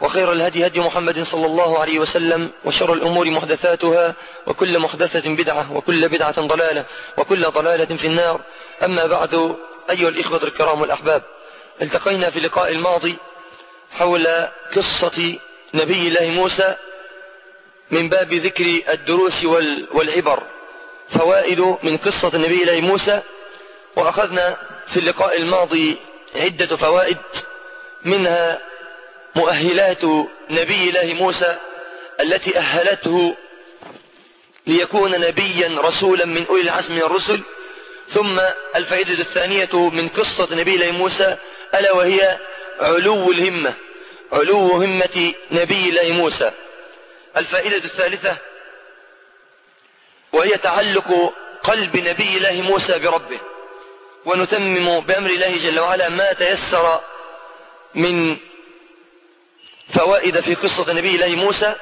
وخير الهدي هدي محمد صلى الله عليه وسلم وشر الأمور محدثاتها وكل محدثة بدعة وكل بدعة ضلالة وكل ضلالة في النار. أما بعد أيها الإخوة الكرام والأحباب التقينا في اللقاء الماضي حول قصة نبي الله موسى من باب ذكر الدروس والعبر. فوائد من قصة نبي الله موسى وأخذنا في اللقاء الماضي عدة فوائد منها مؤهلات نبي الله موسى التي أهلته ليكون نبيا رسولا من أولي العزم من الرسل ثم الفائدة الثانية من قصة نبي الله موسى ألا وهي علو الهمة علو همة نبي الله موسى. الفائدة الثالثة وهي تعلق قلب نبي الله موسى بربه ونتمم بأمر الله جل وعلا ما تيسر من فوائد في قصة نبي الله موسى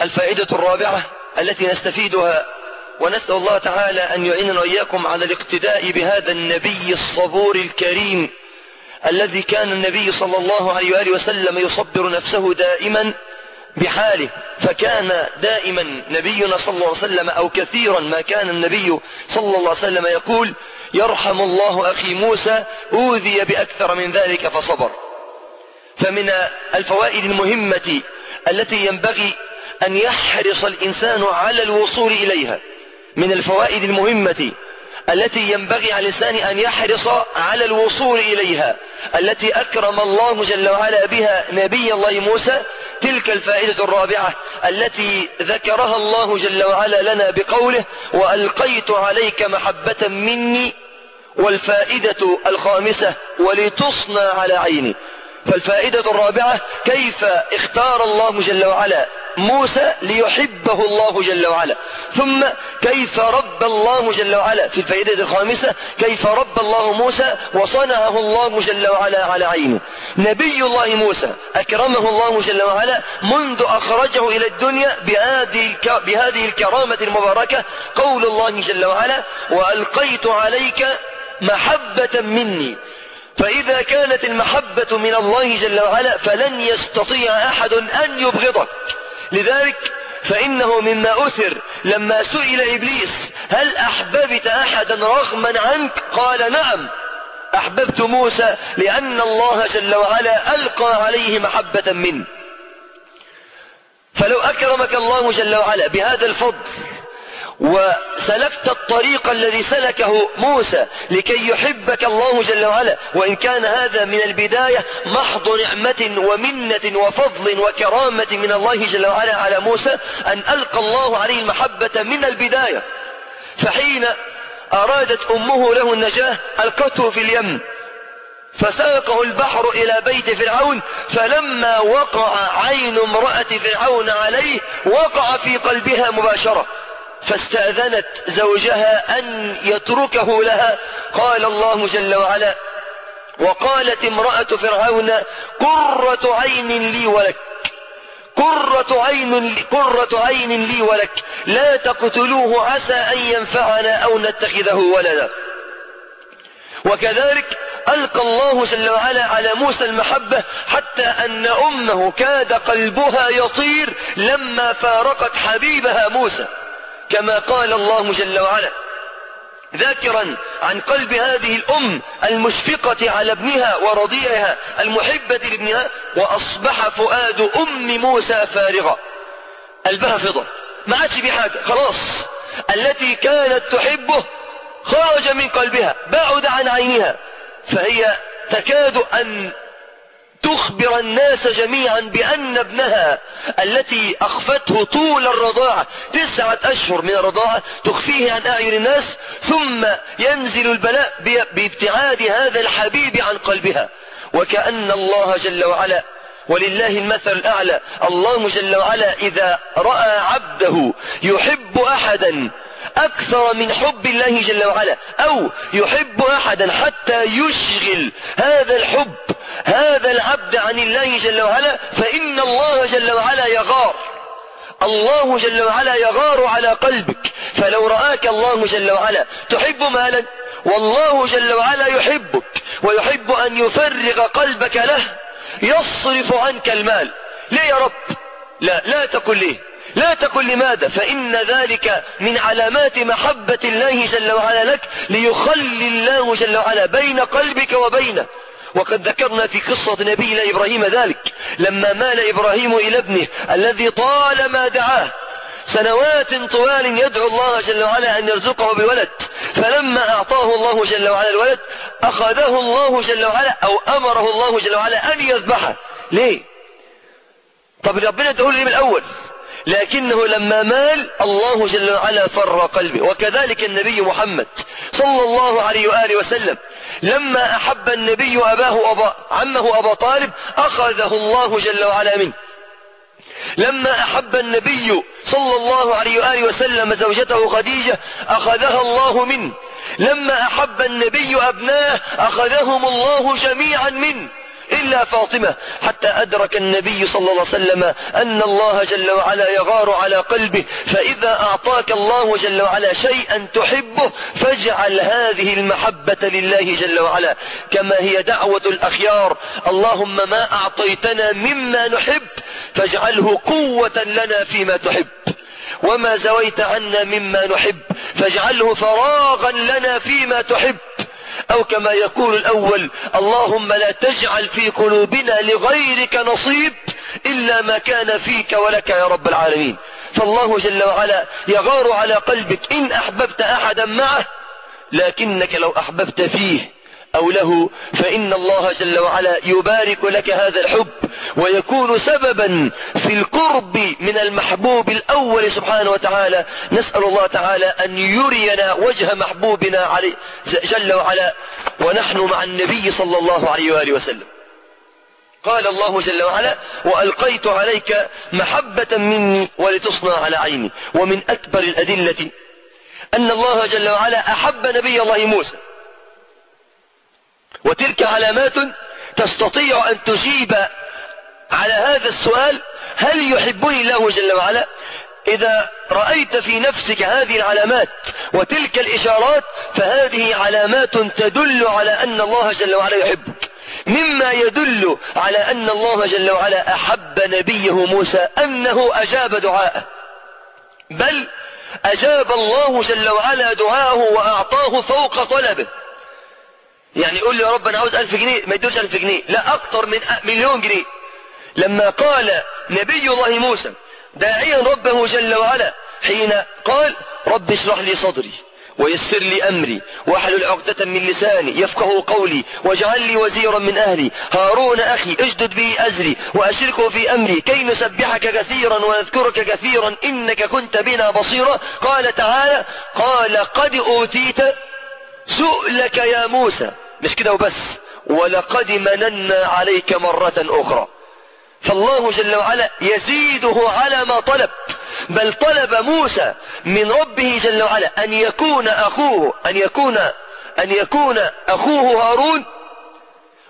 الفائدة الرابعة التي نستفيدها ونسأل الله تعالى أن يعيننا وإياكم على الاقتداء بهذا النبي الصبور الكريم الذي كان النبي صلى الله عليه وآله وسلم يصبر نفسه دائما بحاله فكان دائما نبينا صلى الله عليه وسلم أو كثيرا ما كان النبي صلى الله عليه وسلم يقول يرحم الله أخي موسى أوذي بأكثر من ذلك فصبر. فمن الفوائد المهمة التي ينبغي أن يحرص الإنسان على الوصول إليها. من الفوائد المهمة التي ينبغي على الإنسان أن يحرص على الوصول إليها التي أكرم الله جل وعلا بها نبي الله موسى تلك الفائدة الرابعة التي ذكرها الله جل وعلا لنا بقوله وألقيت عليك محبة مني والفائدة الخامسة ولتصنع على عيني فالفائدة الرابعة كيف اختار الله جل وعلا موسى ليحبه الله جل وعلا؟ ثم كيف رب الله جل وعلا؟ في الفائدة الخامسة كيف رب الله موسى وصنعه الله جل وعلا على عينه؟ نبي الله موسى أكرمه الله جل وعلا منذ أخرجه إلى الدنيا بهذه, الكرامة المباركة قول الله جل وعلا وألقيت عليك محبة مني فإذا كانت المحبة من الله جل وعلا فلن يستطيع أحد أن يبغضك. لذلك فإنه مما أثر لما سئل إبليس هل أحببت أحدا رغما عنك؟ قال نعم. أحببت موسى لأن الله جل وعلا ألقى عليه محبة منه. فلو أكرمك الله جل وعلا بهذا الفضل وسلكت الطريق الذي سلكه موسى لكي يحبك الله جل وعلا. وإن كان هذا من البداية محض نعمة ومنة وفضل وكرامة من الله جل وعلا على موسى أن ألقى الله عليه المحبة من البداية. فحين أرادت أمه له النجاة ألقته في اليم. فساقه البحر إلى بيت فرعون فلما وقع عين امرأة فرعون عليه وقع في قلبها مباشرة. فاستأذنت زوجها أن يتركه لها. قال الله جل وعلا وقالت امرأة فرعون قرة عين لي ولك. قرة عين, قرة عين لي ولك. لا تقتلوه عسى أن ينفعنا أو نتخذه ولدا. وكذلك ألقى الله جل وعلا على موسى المحبة حتى أن أمه كاد قلبها يطير لما فارقت حبيبها موسى. كما قال الله جل وعلا ذاكرا عن قلب هذه الأم المشفقة على ابنها ورضيعها المحبة لابنها وأصبح فؤاد أم موسى فارغا قلبها فضة. ما عادش في حاجة. خلاص. التي كانت تحبه خرج من قلبها بعد عن عينها فهي تكاد أن تخبر الناس جميعا بأن ابنها التي أخفته طول الرضاعة تسعة أشهر من الرضاعة تخفيه عن أعين الناس ثم ينزل البلاء بابتعاد هذا الحبيب عن قلبها. وكأن الله جل وعلا ولله المثل الأعلى الله جل وعلا إذا رأى عبده يحب أحدا أكثر من حب الله جل وعلا أو يحب أحدا حتى يشغل هذا الحب هذا العبد عن الله جل وعلا فإن الله جل وعلا يغار. الله جل وعلا يغار على قلبك. فلو رآك الله جل وعلا تحب مالا؟ والله جل وعلا يحبك ويحب أن يفرغ قلبك له يصرف عنك المال. ليه يا رب؟ لا لا تقل ليه. لا تقل لماذا فإن ذلك من علامات محبة الله جل وعلا لك ليخلي الله جل وعلا بين قلبك وبينه. وقد ذكرنا في قصة نبينا إبراهيم ذلك لما مال إبراهيم إلى ابنه الذي طالما دعاه سنوات طوال يدعو الله جل وعلا أن يرزقه بولد فلما أعطاه الله جل وعلا الولد أخذه الله جل وعلا أو أمره الله جل وعلا أن يذبحه. ليه؟ طب ربنا تقول لي من الأول؟ لكنه لما مال الله جل وعلا فر قلبه. وكذلك النبي محمد صلى الله عليه وآله وسلم لما أحب النبي أباه أبا عمه أبا طالب أخذه الله جل وعلا منه. لما أحب النبي صلى الله عليه وآله وسلم زوجته خديجة أخذها الله منه. لما أحب النبي أبناه أخذهم الله جميعا منه. إلا فاطمة حتى أدرك النبي صلى الله عليه وسلم أن الله جل وعلا يغار على قلبه فإذا أعطاك الله جل وعلا شيئا تحبه فاجعل هذه المحبة لله جل وعلا. كما هي دعوة الأخيار اللهم ما أعطيتنا مما نحب فاجعله قوة لنا فيما تحب. وما زويت عنا مما نحب فاجعله فراغا لنا فيما تحب. أو كما يقول الأول اللهم لا تجعل في قلوبنا لغيرك نصيب إلا ما كان فيك ولك يا رب العالمين. فالله جل وعلا يغار على قلبك إن أحببت أحدا معه لكنك لو أحببت فيه أو له فإن الله جل وعلا يبارك لك هذا الحب ويكون سببا في القرب من المحبوب الأول سبحانه وتعالى. نسأل الله تعالى أن يرينا وجه محبوبنا عليه جل وعلا. ونحن مع النبي صلى الله عليه وآله وسلم. قال الله جل وعلا وألقيت عليك محبة مني ولتصنع على عيني. ومن أكبر الأدلة أن الله جل وعلا أحب نبي الله موسى. وتلك علامات تستطيع أن تجيب على هذا السؤال هل يحبني الله جل وعلا؟ إذا رأيت في نفسك هذه العلامات وتلك الإشارات فهذه علامات تدل على أن الله جل وعلا يحبك. مما يدل على أن الله جل وعلا أحب نبيه موسى أنه أجاب دعاءه. بل أجاب الله جل وعلا دعاءه وأعطاه فوق طلبه. يعني يقول لي يا رب أنا عاوز ألف جنيه ما يدوش ألف جنيه. لا أكتر من مليون جنيه. لما قال نبي الله موسى داعيا ربه جل وعلا حين قال رب اشرح لي صدري ويسر لي أمري واحلل عقدة من لساني يفقه قولي واجعل لي وزيرا من أهلي هارون أخي اجدد به أزري وأشركه في أمري كي نسبحك كثيرا ونذكرك كثيرا إنك كنت بنا بصيرا. قال تعالى قال قد أوتيت سؤلك يا موسى. مش كده وبس. ولقد مننا عليك مرة أخرى. فالله جل وعلا يزيده على ما طلب. بل طلب موسى من ربه جل وعلا أن يكون أخوه أن يكون أن يكون أخوه هارون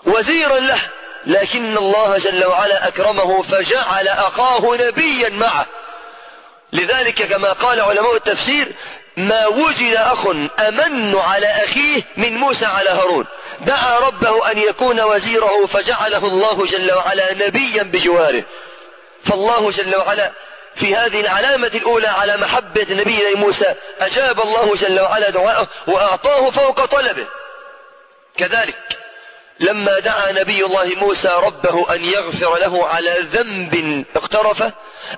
وزيرا له. لكن الله جل وعلا أكرمه فجعل أخاه نبيا معه. لذلك كما قال علماء التفسير ما وجد أخ أمن على أخيه من موسى على هارون. دعا ربه أن يكون وزيره فجعله الله جل وعلا نبيا بجواره. فالله جل وعلا في هذه العلامة الأولى على محبة نبي موسى أجاب الله جل وعلا دعاءه وأعطاه فوق طلبه. كذلك لما دعا نبي الله موسى ربه أن يغفر له على ذنب اقترفه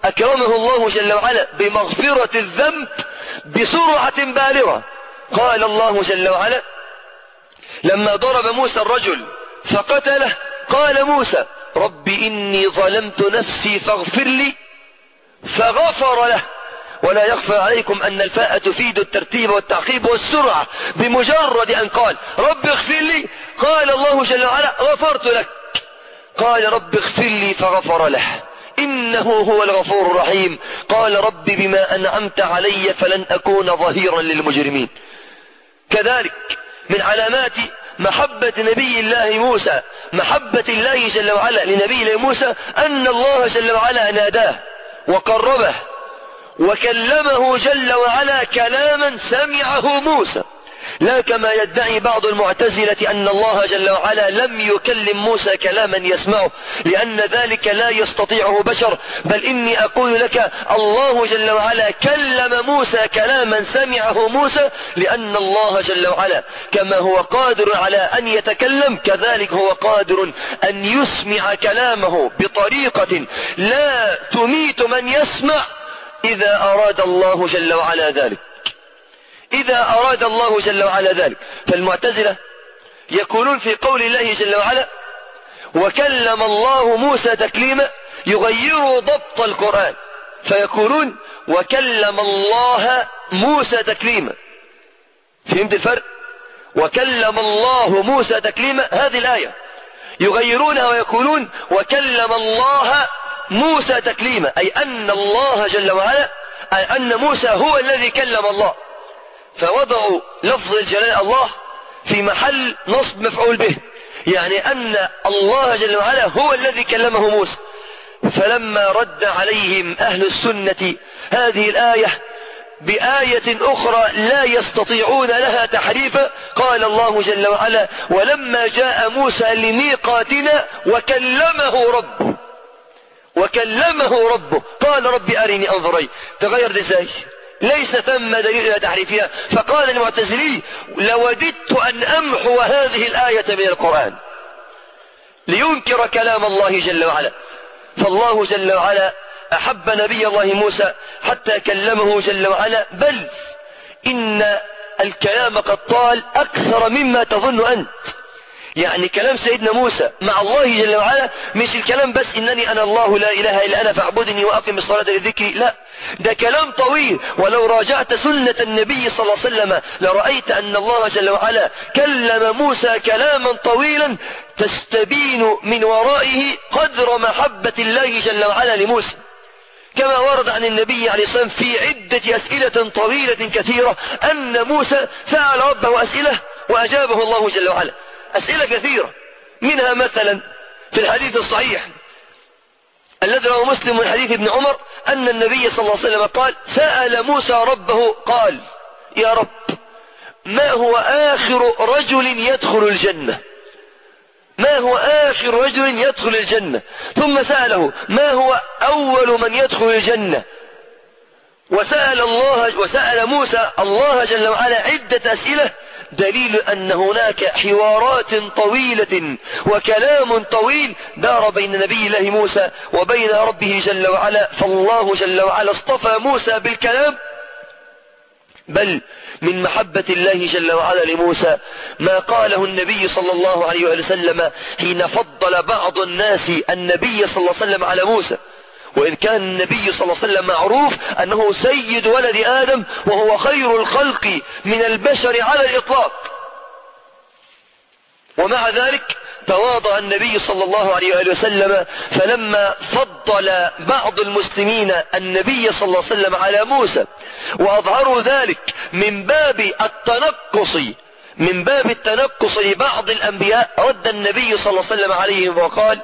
أكرمه الله جل وعلا بمغفرة الذنب بسرعة بالغة. قال الله جل وعلا لما ضرب موسى الرجل فقتله قال موسى رب إني ظلمت نفسي فاغفر لي فغفر له. ولا يخفى عليكم أن الفاء تفيد الترتيب والتعقيب والسرعة بمجرد أن قال رب اغفر لي. قال الله جل وعلا غفرت لك. قال رب اغفر لي فغفر له. إنه هو الغفور الرحيم. قال رب بما أنعمت علي فلن أكون ظهيرا للمجرمين. كذلك من علامات محبة نبي الله موسى محبة الله جل وعلا لنبي الله موسى أن الله جل وعلا ناداه وقربه وكلمه جل وعلا كلاما سمعه موسى. لا كما يدعي بعض المعتزلة أن الله جل وعلا لم يكلم موسى كلاما يسمعه لأن ذلك لا يستطيعه بشر. بل إني أقول لك الله جل وعلا كلم موسى كلاما سمعه موسى لأن الله جل وعلا كما هو قادر على أن يتكلم كذلك هو قادر أن يسمع كلامه بطريقة لا تميت من يسمع إذا أراد الله جل وعلا ذلك. إذا أراد الله جل وعلا ذلك. فالمعتزلة يقولون في قول الله جل وعلا وكلم الله موسى تكليما يغيروا ضبط القرآن. فيقولون وكلم الله موسى تكليما. فهمت الفرق؟ وكلم الله موسى تكليما. هذه الآية. يغيرونها ويقولون وكلم الله موسى تكليما أي أن الله جل وعلا أي أن موسى هو الذي كلم الله. فوضعوا لفظ الجلال الله في محل نصب مفعول به يعني أن الله جل وعلا هو الذي كلمه موسى. فلما رد عليهم أهل السنة هذه الآية بآية أخرى لا يستطيعون لها تحريفا قال الله جل وعلا ولما جاء موسى لميقاتنا وكلمه ربه وكلمه ربه. قال رب أرني أنظري. تغير إزاي؟ ليس ثم دليل إلى تحريفها. فقال المعتزلي لوددت أن أمحو هذه الآية من القرآن. لينكر كلام الله جل وعلا. فالله جل وعلا أحب نبي الله موسى حتى كلمه جل وعلا. بل إن الكلام قد طال أكثر مما تظن أنت. يعني كلام سيدنا موسى مع الله جل وعلا مش الكلام بس إنني أنا الله لا إله إلا أنا فاعبدني وأقم الصلاة لذكري لا. ده كلام طويل. ولو راجعت سنة النبي صلى الله عليه وسلم لرأيت أن الله جل وعلا كلم موسى كلاما طويلا تستبين من ورائه قدر محبة الله جل وعلا لموسى. كما ورد عن النبي عليه الصلاة والسلام في عدة أسئلة طويلة كثيرة أن موسى سأل ربه أسئلة وأجابه الله جل وعلا. أسئلة كثيرة. منها مثلا في الحديث الصحيح الذي رواه مسلم من حديث ابن عمر أن النبي صلى الله عليه وسلم قال سأل موسى ربه قال يا رب ما هو آخر رجل يدخل الجنة؟ ما هو آخر رجل يدخل الجنة؟ ثم سأله ما هو أول من يدخل الجنة؟ وسأل الله وسأل موسى الله جل وعلا عدة أسئلة دليل أن هناك حوارات طويلة وكلام طويل دار بين نبي الله موسى وبين ربه جل وعلا فالله جل وعلا اصطفى موسى بالكلام. بل من محبة الله جل وعلا لموسى ما قاله النبي صلى الله عليه وسلم حين فضل بعض الناس النبي صلى الله عليه وسلم على موسى. وإن كان النبي صلى الله عليه وسلم معروف أنه سيد ولد آدم وهو خير الخلق من البشر على الإطلاق. ومع ذلك تواضع النبي صلى الله عليه وآله وسلم فلما فضل بعض المسلمين النبي صلى الله عليه وسلم على موسى وأظهروا ذلك من باب التنقص من باب التنقص لبعض الأنبياء رد النبي صلى الله عليه وسلم عليهم وقال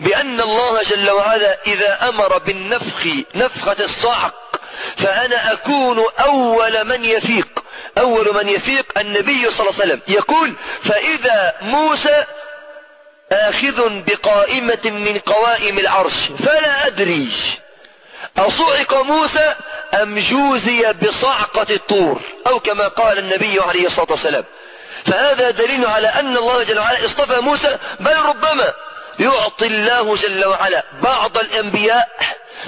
بأن الله جل وعلا إذا أمر بالنفخ نفخة الصعق فأنا أكون أول من يفيق. أول من يفيق النبي صلى الله عليه وسلم. يقول فإذا موسى آخذ بقائمة من قوائم العرش فلا أدري أصعق موسى أم جوزي بصعقة الطور أو كما قال النبي عليه الصلاة والسلام. فهذا دليل على أن الله جل وعلا اصطفى موسى بل ربما يعطي الله جل وعلا بعض الأنبياء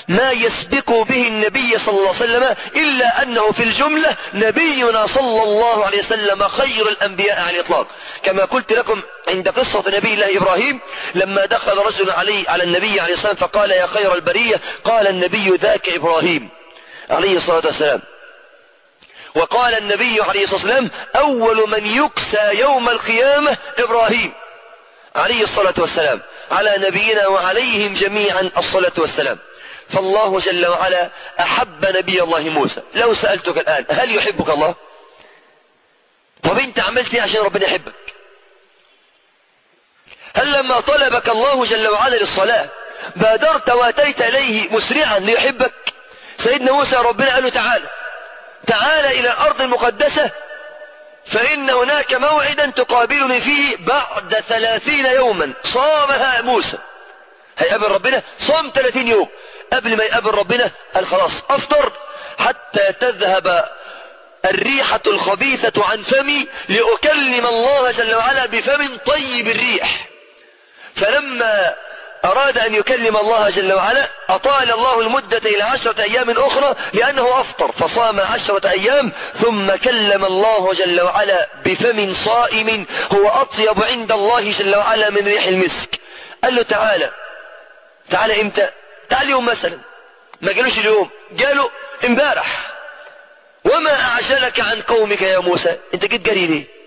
ما يسبق به النبي صلى الله عليه وسلم إلا أنه في الجملة نبينا صلى الله عليه وسلم خير الأنبياء على الإطلاق. كما قلت لكم عند قصة نبي الله إبراهيم لما دخل رجل عليه على النبي عليه الصلاة والسلام فقال يا خير البرية قال النبي ذاك إبراهيم عليه الصلاة والسلام. وقال النبي عليه الصلاة والسلام أول من يكسى يوم القيامة إبراهيم عليه الصلاة والسلام. على نبينا وعليهم جميعا الصلاة والسلام. فالله جل وعلا أحب نبي الله موسى. لو سألتك الآن هل يحبك الله؟ طب انت عملت إيه عشان ربنا يحبك. هل لما طلبك الله جل وعلا للصلاة بادرت واتيت إليه مسرعا ليحبك؟ سيدنا موسى ربنا قال له تعالى تعالى إلى الأرض المقدسة فإن هناك موعدا تقابلني فيه بعد ثلاثين يوما. صامها موسى. هيقابل ربنا؟ صام ثلاثين يوم. قبل ما يقابل ربنا قال خلاص أفطر حتى تذهب الريحة الخبيثة عن فمي لأكلم الله جل وعلا بفم طيب الريح. فلما أراد أن يكلم الله جل وعلا أطال الله المدة إلى عشرة أيام أخرى لأنه أفطر فصام عشرة أيام ثم كلم الله جل وعلا بفم صائم هو أطيب عند الله جل وعلا من ريح المسك. قال له تعالى تعالى إمتى؟ تعال يوم مثلا. ما قالوش اليوم قالوا إمبارح. وما أعجلك عن قومك يا موسى؟ أنت جيت جري ليه؟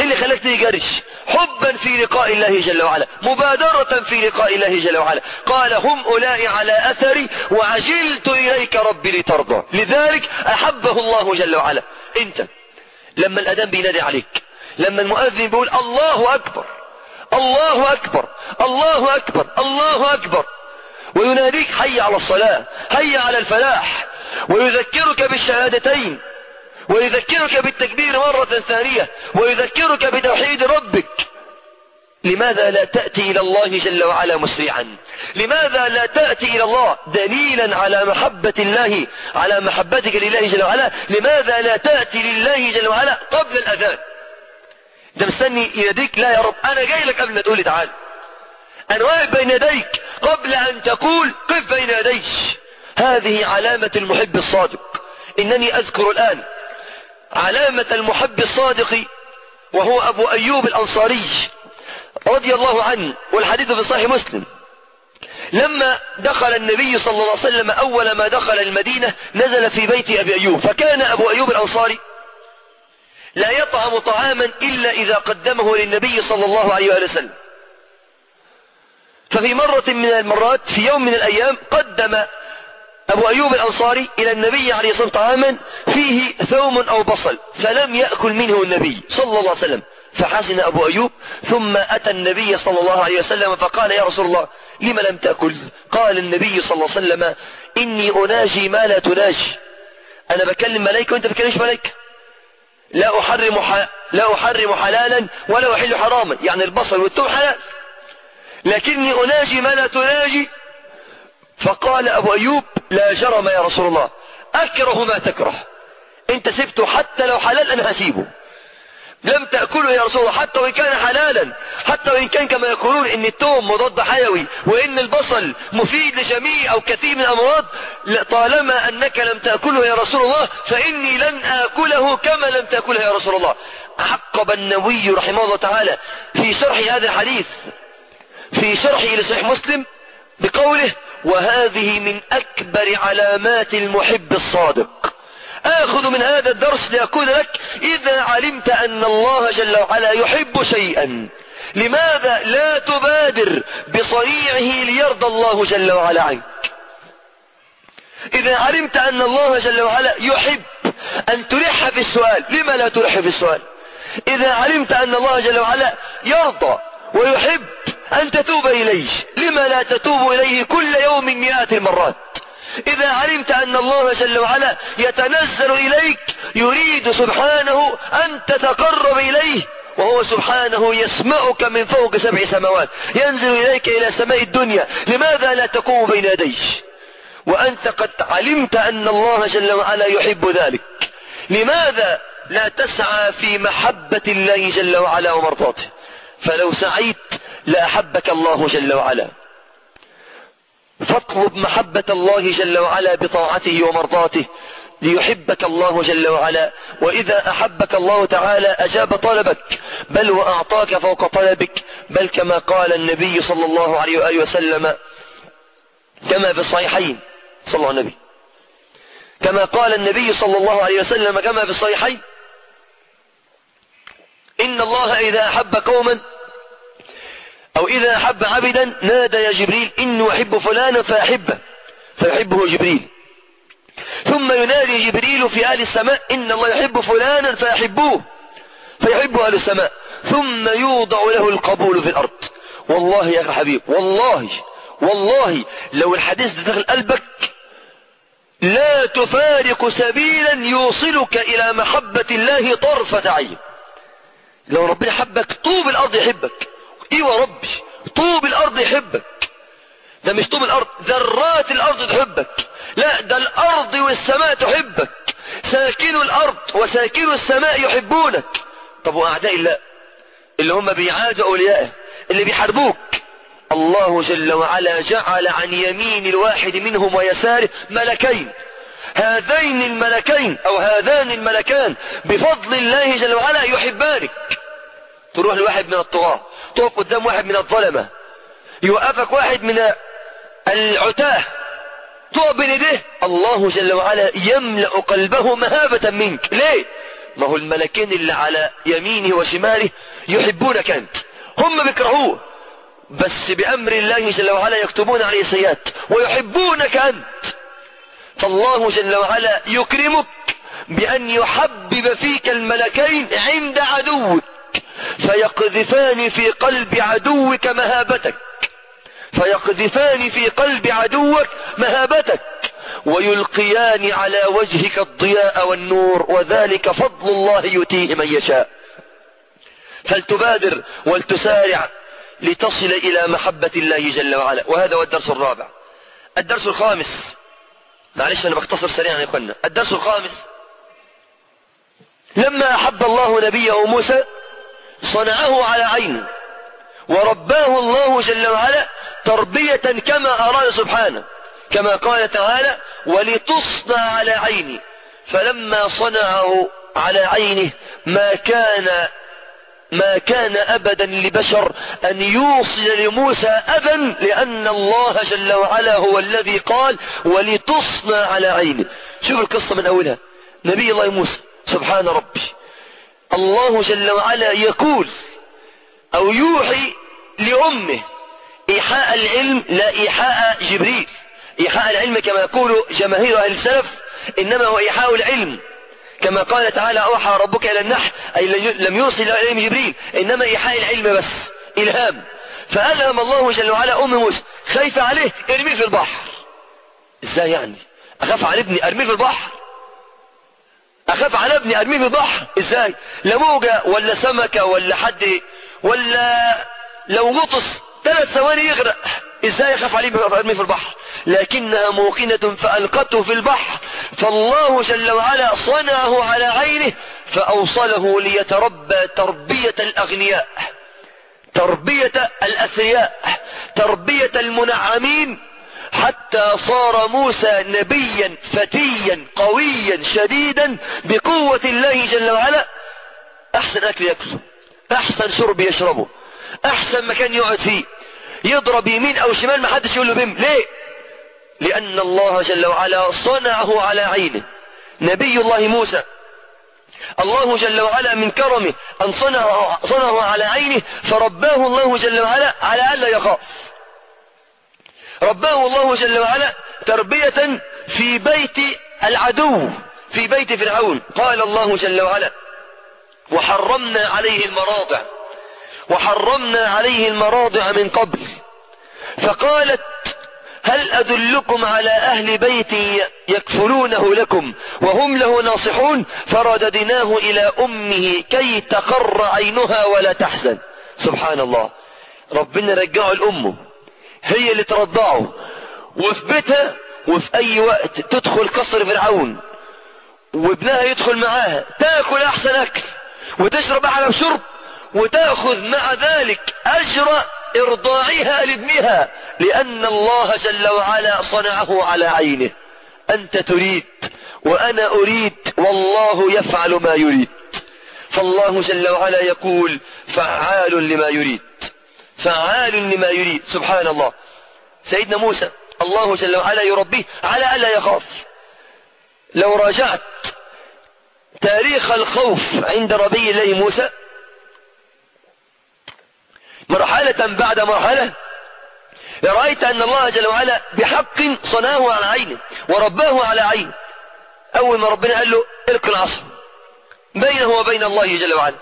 إيه اللي خلاك تيجي حبا في لقاء الله جل وعلا. مبادرة في لقاء الله جل وعلا. قال هم أولئك على أثري وعجلت إليك ربي لترضى. لذلك أحبه الله جل وعلا. أنت لما الأذان بينادي عليك لما المؤذن بيقول الله أكبر الله أكبر الله أكبر الله أكبر. ويناديك حي على الصلاة حي على الفلاح. ويذكرك بالشهادتين. ويذكرك بالتكبير مرة ثانية ويذكرك بتوحيد ربك. لماذا لا تأتي إلى الله جل وعلا مسرعا؟ لماذا لا تأتي إلى الله دليلا على محبة الله على محبتك لله جل وعلا؟ لماذا لا تأتي لله جل وعلا قبل الأذان؟ ده مستني يديك؟ لا يا رب أنا جاي لك قبل ما تقول تعال. أنا واقف بين يديك قبل أن تقول قف بين يديك هذه علامة المحب الصادق. إنني أذكر الآن علامة المحب الصادق وهو أبو أيوب الأنصاري رضي الله عنه والحديث في صحيح مسلم. لما دخل النبي صلى الله عليه وسلم أول ما دخل المدينة نزل في بيت أبي أيوب فكان أبو أيوب الأنصاري لا يطعم طعاما إلا إذا قدمه للنبي صلى الله عليه وسلم. ففي مرة من المرات في يوم من الأيام قدم أبو أيوب الأنصاري إلى النبي عليه الصلاة والسلام طعاما فيه ثوم أو بصل فلم يأكل منه النبي صلى الله عليه وسلم. فحزن أبو أيوب ثم أتى النبي صلى الله عليه وسلم فقال يا رسول الله لم لم تأكل؟ قال النبي صلى الله عليه وسلم إني أناجي ما لا تناجي أنا بكلم ملائكة وأنت بتكلمش ملائكة لا أحرم ح... لا أحرم حلالا ولا أحل حراما. يعني البصل والثوم حلال. لكني أناجي ما لا تناجي فقال أبو أيوب لا جرم يا رسول الله. أكره ما تكره. انت سبته حتى لو حلال أنا هسيبه. لم تأكله يا رسول الله حتى وإن كان حلالا حتى وإن كان كما يقولون إن التوم مضاد حيوي وإن البصل مفيد لجميع أو كثير من الأمراض طالما أنك لم تأكله يا رسول الله فإني لن آكله كما لم تأكله يا رسول الله. عقب النووي رحمه الله تعالى في شرح هذا الحديث في شرحه لصحيح مسلم بقوله وهذه من أكبر علامات المحب الصادق. آخذ من هذا الدرس لأقول لك إذا علمت أن الله جل وعلا يحب شيئا لماذا لا تبادر بصنيعه ليرضى الله جل وعلا عنك؟ إذا علمت أن الله جل وعلا يحب أن تلح في السؤال لما لا تلح في السؤال؟ إذا علمت أن الله جل وعلا يرضى ويحب أن تتوب إليه. لما لا تتوب إليه كل يوم مئات المرات. إذا علمت أن الله جل وعلا يتنزل إليك يريد سبحانه أن تتقرب إليه وهو سبحانه يسمعك من فوق سبع سماوات ينزل إليك إلى سماء الدنيا. لماذا لا تقوم بين يديه وأنت قد علمت أن الله جل وعلا يحب ذلك. لماذا لا تسعى في محبة الله جل وعلا ومرضاته؟ فلو سعيت لأحبك الله جل وعلا. فاطلب محبة الله جل وعلا بطاعته ومرضاته ليحبك الله جل وعلا. وإذا أحبك الله تعالى أجاب طلبك بل وأعطاك فوق طلبك. بل كما قال النبي صلى الله عليه وآله وسلم كما في الصحيحين. صلى الله عليه النبي كما قال النبي صلى الله عليه وسلم كما في الصحيحين. إن الله إذا أحب قوما أو إذا أحب عبدا نادى يا جبريل إني أحب فلانا فأحبه فيحبه جبريل. ثم ينادي جبريل في أهل السماء إن الله يحب فلانا فأحبوه فيحب أهل السماء. ثم يوضع له القبول في الأرض. والله يا حبيب والله والله لو الحديث دخل قلبك لا تفارق سبيلا يوصلك إلى محبة الله طرفة عين. لو ربنا حبك طوب الأرض يحبك. أيوه ربي؟ طوب الأرض يحبك. ده مش طوب الأرض ذرات الأرض تحبك. لا ده الأرض والسماء تحبك. ساكن الأرض وساكن السماء يحبونك. طب وأعداء الله اللي هم بيعادوا أوليائه اللي بيحاربوك. الله جل وعلا جعل عن يمين الواحد منهم ويساره ملكين. هذين الملكين أو هذان الملكان بفضل الله جل وعلا يحبانك. تروح لواحد من الطغاة. تقف قدام واحد من الظلمة. يوقفك واحد من العتاه. تقف بين ايديه الله جل وعلا يملأ قلبه مهابة منك. ليه؟ ما هو الملكين اللي على يمينه وشماله يحبونك أنت. هم بيكرهوه. بس بأمر الله جل وعلا يكتبون عليه سيئات. ويحبونك أنت. فالله جل وعلا يكرمك بأن يحبب فيك الملكين عند عدوك. فيقذفان في قلب عدوك مهابتك. فيقذفان في قلب عدوك مهابتك. ويلقيان على وجهك الضياء والنور وذلك فضل الله يؤتيه من يشاء. فلتبادر ولتسارع لتصل إلى محبة الله جل وعلا. وهذا هو الدرس الرابع. الدرس الخامس. معلش أنا بختصر سريعا يا إخوانا الدرس الخامس. لما أحب الله نبيه موسى صنعه على عينه ورباه الله جل وعلا تربية كما أراد سبحانه كما قال تعالى ولتصنع على عيني فلما صنعه على عينه ما كان ما كان أبدا لبشر أن يوصل لموسى أبا لأن الله جل وعلا هو الذي قال ولتصنع على عينه شوف القصة من أولها. نبي الله موسى سبحان ربي الله جل وعلا يقول أو يوحي لأمه إيحاء العلم لا إيحاء جبريل. إيحاء العلم كما يقول جماهير أهل السلف إنما هو إيحاء العلم. كما قال تعالى أوحى ربك إلى النحل أي لم يرسل إليهم جبريل. إنما إيحاء العلم بس إلهام. فألهم الله جل وعلا أم موسى خايفة عليه ارميه في البحر. إزاي يعني؟ أخاف على ابني أرميه في البحر. أخاف على ابني أرميه في البحر إزاي؟ لا موجة ولا سمكة ولا حد ولا لو غطس ثلاث ثواني يغرق. إزاي يخاف عليه أرميه في البحر؟ لكنها موقنة فألقته في البحر. فالله جل وعلا صنعه على عينه فأوصله ليتربى تربية الأغنياء. تربية الأثرياء تربية المنعمين. حتى صار موسى نبيا فتيا قويا شديدا بقوة الله جل وعلا. أحسن أكل يأكله أحسن شرب يشربه. أحسن مكان يقعد فيه. يضرب يمين أو شمال ما حدش يقول له بم ليه؟ لأن الله جل وعلا صنعه على عينه. نبي الله موسى. الله جل وعلا من كرمه أن صنعه, صنعه على عينه فرباه الله جل وعلا على ألا يخاف. رباه الله جل وعلا تربية في بيت العدو في بيت فرعون. قال الله جل وعلا وحرمنا عليه المراضع وحرمنا عليه المراضع من قبل. فقالت هل أدلكم على أهل بيت يكفلونه لكم وهم له ناصحون؟ فرددناه إلى أمه كي تقر عينها ولا تحزن. سبحان الله. ربنا رجعه لأمه. هي اللي ترضعه وفي بيتها وفي أي وقت تدخل قصر فرعون. وابنها يدخل معاها. تاكل أحسن أكل. وتشرب أحلى شرب. وتأخذ مع ذلك أجر إرضاعها لابنها. لأن الله جل وعلا صنعه على عينه. أنت تريد وأنا أريد. والله يفعل ما يريد. فالله جل وعلا يقول فعال لما يريد. فعال لما يريد. سبحان الله سيدنا موسى الله جل وعلا يربيه على ألا يخاف. لو راجعت تاريخ الخوف عند ربي الله موسى مرحلة بعد مرحلة رأيت أن الله جل وعلا بحق صناه على عينه ورباه على عينه أول ما ربنا قال له ارك العصا بينه وبين الله جل وعلا.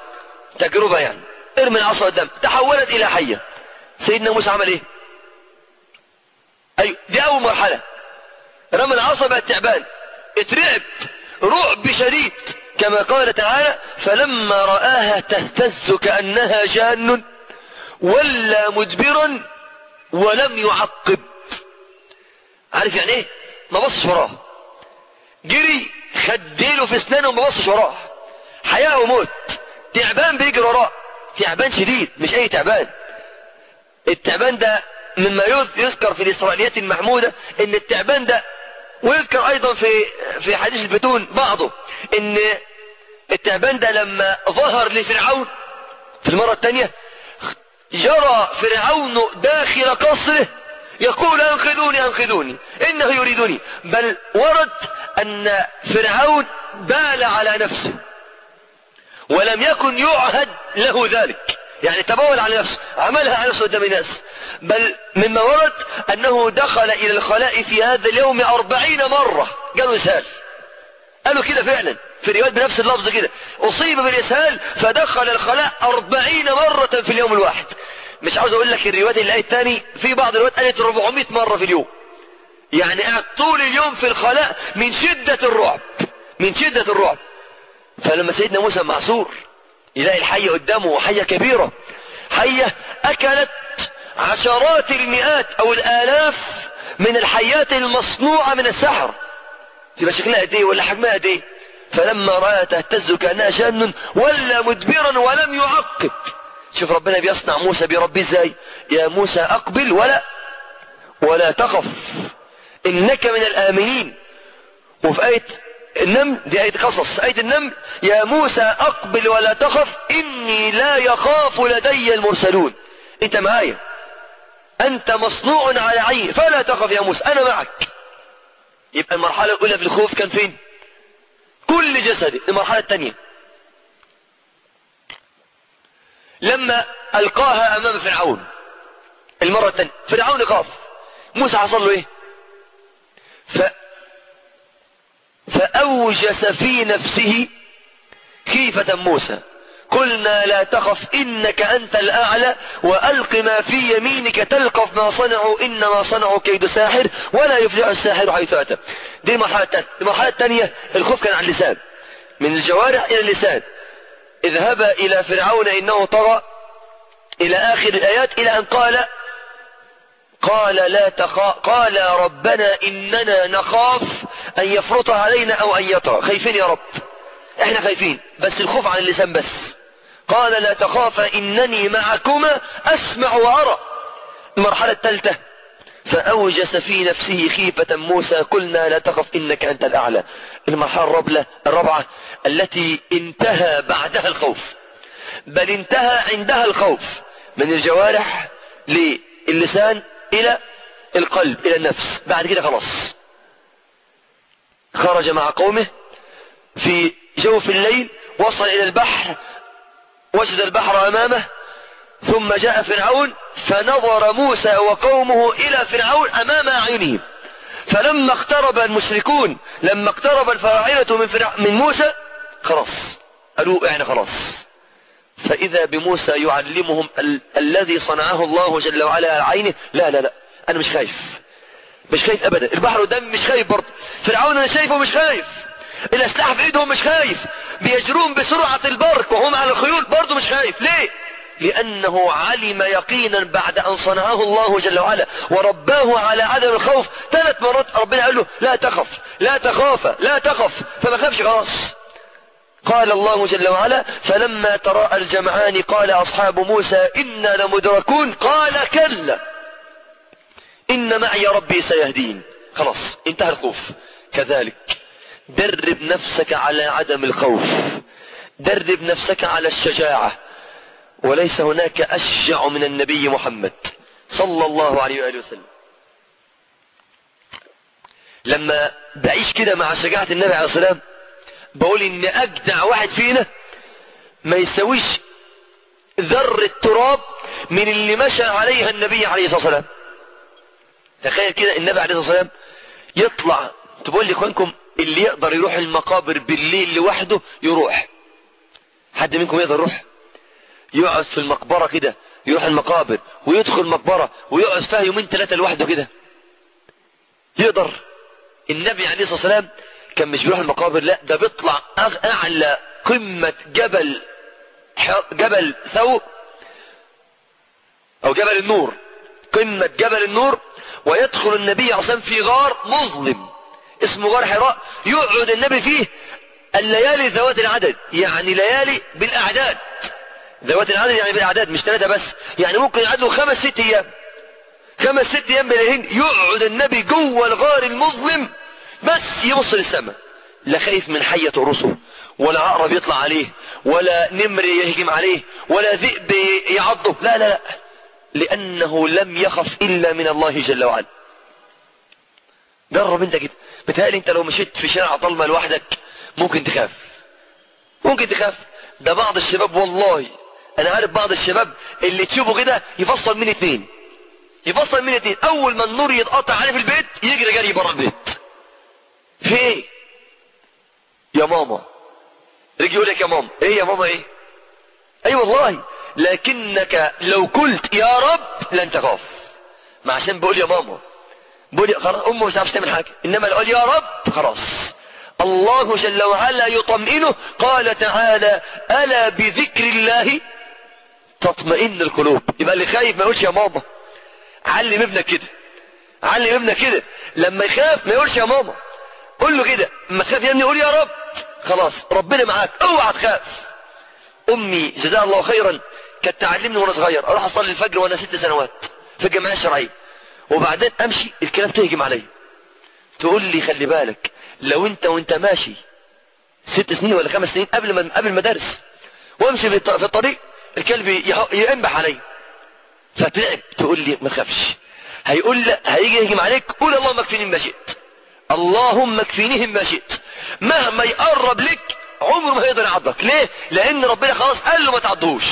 تجربة يعني. ارمي العصا قدام. تحولت إلى حية. سيدنا موسى عمل إيه؟ أي دي أول مرحلة. رمى العصا بقى تعبان. اترعب رعب شديد كما قال تعالى فلما رآها تهتز كأنها جان ولا مدبرا ولم يعقب. عارف يعني إيه؟ ما بصش وراه. جري خديله في أسنانه وما بصش وراه. حياة وموت. تعبان بيجري وراه. تعبان شديد مش أي تعبان. التعبان ده مما يذكر في الاسرائيليات المحمودة إن التعبان ده ويذكر أيضا في في حديث البتون بعضه إن التعبان ده لما ظهر لفرعون في المرة الثانية جرى فرعون داخل قصره يقول أنقذوني أنقذوني إنه يريدني بل ورد أن فرعون بال على نفسه ولم يكن يعهد له ذلك. يعني تبول على نفسه عملها على نفسه قدام الناس. بل مما ورد أنه دخل إلى الخلاء في هذا اليوم أربعين مرة. قالوا إسهال. قالوا كده فعلا في روايات بنفس اللفظ كده. أصيب بالإسهال فدخل الخلاء أربعين مرة في اليوم الواحد. مش عاوز أقول لك الروايات اللي قالت تاني في بعض الروايات قالت 400 مرة في اليوم. يعني قاعد طول اليوم في الخلاء من شدة الرعب. من شدة الرعب. فلما سيدنا موسى معصور يلاقي الحية قدامه وحية كبيرة. حية أكلت عشرات المئات أو الآلاف من الحيات المصنوعة من السحر. يبقى شكلها قد إيه ولا حجمها قد إيه؟ فلما رأى تهتز كأنها شان ولا مدبرا ولم يعقب. شوف ربنا بيصنع موسى بيربيه إزاي؟ يا موسى أقبل ولا ولا تخف إنك من الآمنين. وفي آية النمل دي آية قصص. آية النمل يا موسى أقبل ولا تخف إني لا يخاف لدي المرسلون. أنت معايا؟ أنت مصنوع على عين فلا تخف يا موسى أنا معك. يبقى المرحلة الأولى في الخوف كان فين؟ كل جسدي. المرحلة الثانية. لما ألقاها أمام فرعون. المرة الثانية. فرعون خاف موسى حصل له إيه. فأوجس في نفسه خيفة موسى. قلنا لا تخف إنك أنت الأعلى وألق ما في يمينك تلقف ما صنعوا إنما صنعوا كيد ساحر ولا يفلح الساحر حيث أتى. دي المرحلة الثانية الخوف كان على اللسان. من الجوارح إلى اللسان. اذهب إلى فرعون إنه طغى إلى آخر الآيات إلى أن قال قال لا تخا قال ربنا إننا نخاف أن يفرط علينا أو أن يطغى. خايفين يا رب. إحنا خايفين. بس الخوف عن اللسان بس. قال لا تخافا إنني معكما أسمع وأرى. المرحلة الثالثة. فأوجس في نفسه خيفة موسى. قلنا لا تخف إنك أنت الأعلى. المرحلة الرابلة الرابعة التي انتهى بعدها الخوف. بل انتهى عندها الخوف من الجوارح للسان إلى القلب إلى النفس. بعد كده خلاص. خرج مع قومه في جوف الليل وصل إلى البحر وجد البحر أمامه ثم جاء فرعون فنظر موسى وقومه إلى فرعون أمام أعينهم. فلما اقترب المشركون لما اقترب الفراعنة من, من موسى خلاص. قالوا إحنا خلاص. فإذا بموسى يعلمهم ال الذي صنعه الله جل وعلا على عينه لا لا لا أنا مش خايف. مش خايف أبدا. البحر قدام مش خايف برضه. فرعون أنا شايفه مش خايف. الأسلحة في إيدهم مش خايف. بيجرون بسرعة البرق وهم على الخيول برضه مش خايف. ليه؟ لأنه علم يقينا بعد أن صنعه الله جل وعلا. ورباه على عدم الخوف ثلاث مرات ربنا قال له لا تخف لا تخاف لا تخف. فما خافش خلاص. قال الله جل وعلا فلما تراءى الجمعان قال أصحاب موسى إنا لمدركون. قال كلا إن معي ربي سيهدين. خلاص انتهى الخوف. كذلك درب نفسك على عدم الخوف. درب نفسك على الشجاعة. وليس هناك أشجع من النبي محمد صلى الله عليه وآله وسلم. لما بعيش كده مع شجاعة النبي عليه الصلاة والسلام بقول ان أجدع واحد فينا ما يسويش ذر التراب من اللي مشى عليها النبي عليه الصلاة والسلام. تخيل كده النبي عليه الصلاة والسلام يطلع تقول لي إخوانكم اللي يقدر يروح المقابر بالليل لوحده يروح. حد منكم يقدر يروح؟ يقعد في المقبرة كده يروح المقابر ويدخل المقبرة ويقعد فيها يومين ثلاثة لوحده كده. يقدر. النبي عليه الصلاة والسلام كان مش بيروح المقابر لا ده بيطلع أعلى قمة جبل جبل ثور أو جبل النور قمة جبل النور ويدخل النبي والسلام في غار مظلم اسمه غار حراء يقعد النبي فيه الليالي ذوات العدد يعني ليالي بالأعداد. ذوات العدد يعني بالأعداد مش ثلاثة بس يعني ممكن يقعد له خمس ست أيام. خمس ست أيام بليهن يقعد النبي جوه الغار المظلم بس يبص للسماء لا خايف من حية تقرصه ولا عقرب يطلع عليه ولا نمر يهجم عليه ولا ذئب يعضه. لا لا لا. لأنه لم يخف إلا من الله جل وعلا. جرب أنت كده. بتهيألي أنت لو مشيت في شارع ضلمة لوحدك ممكن تخاف. ممكن تخاف. ده بعض الشباب والله. أنا عارف بعض الشباب اللي تشوفه كده يفصل من اتنين. يفصل من اتنين. أول ما النور يتقطع عليه في البيت يجري جري بره البيت. في يا ماما رجي يقول لك يا ماما إيه يا ماما إيه اي والله لكنك لو قلت يا رب لن تخاف ما عشان بقول يا ماما بقول خلاص امه مش عارفه تعمل حاجة انما لو قال يا رب خلاص الله جل وعلا يطمئنه قال تعالى الا بذكر الله تطمئن القلوب يبقى اللي خايف ما يقولش يا ماما علم ابنك كده علم ابنك كده لما يخاف ما يقولش يا ماما قول له كده أما تخاف يا ابني قول يا رب. خلاص ربنا معاك. اوعى تخاف. أمي جزاها الله خيرا كانت تعلمني وأنا صغير. أروح أصلي الفجر وأنا ست سنوات في الجمعيه الشرعية. وبعدين أمشي الكلام تهجم عليا تقول لي خلي بالك لو أنت وأنت ماشي ست سنين ولا خمس سنين قبل ما قبل المدارس وامشي في الطريق الكلب ينبح علي. فتعب. تقول لي ما تخافش. هيقول هيجي يهجم عليك قول اللهم اكفيني ما شئت. اللهم اكفينيهم ما شئت. مهما يقرب لك عمره ما هيقدر يعضك. ليه؟ لأن ربنا خلاص قال له ما تعضوش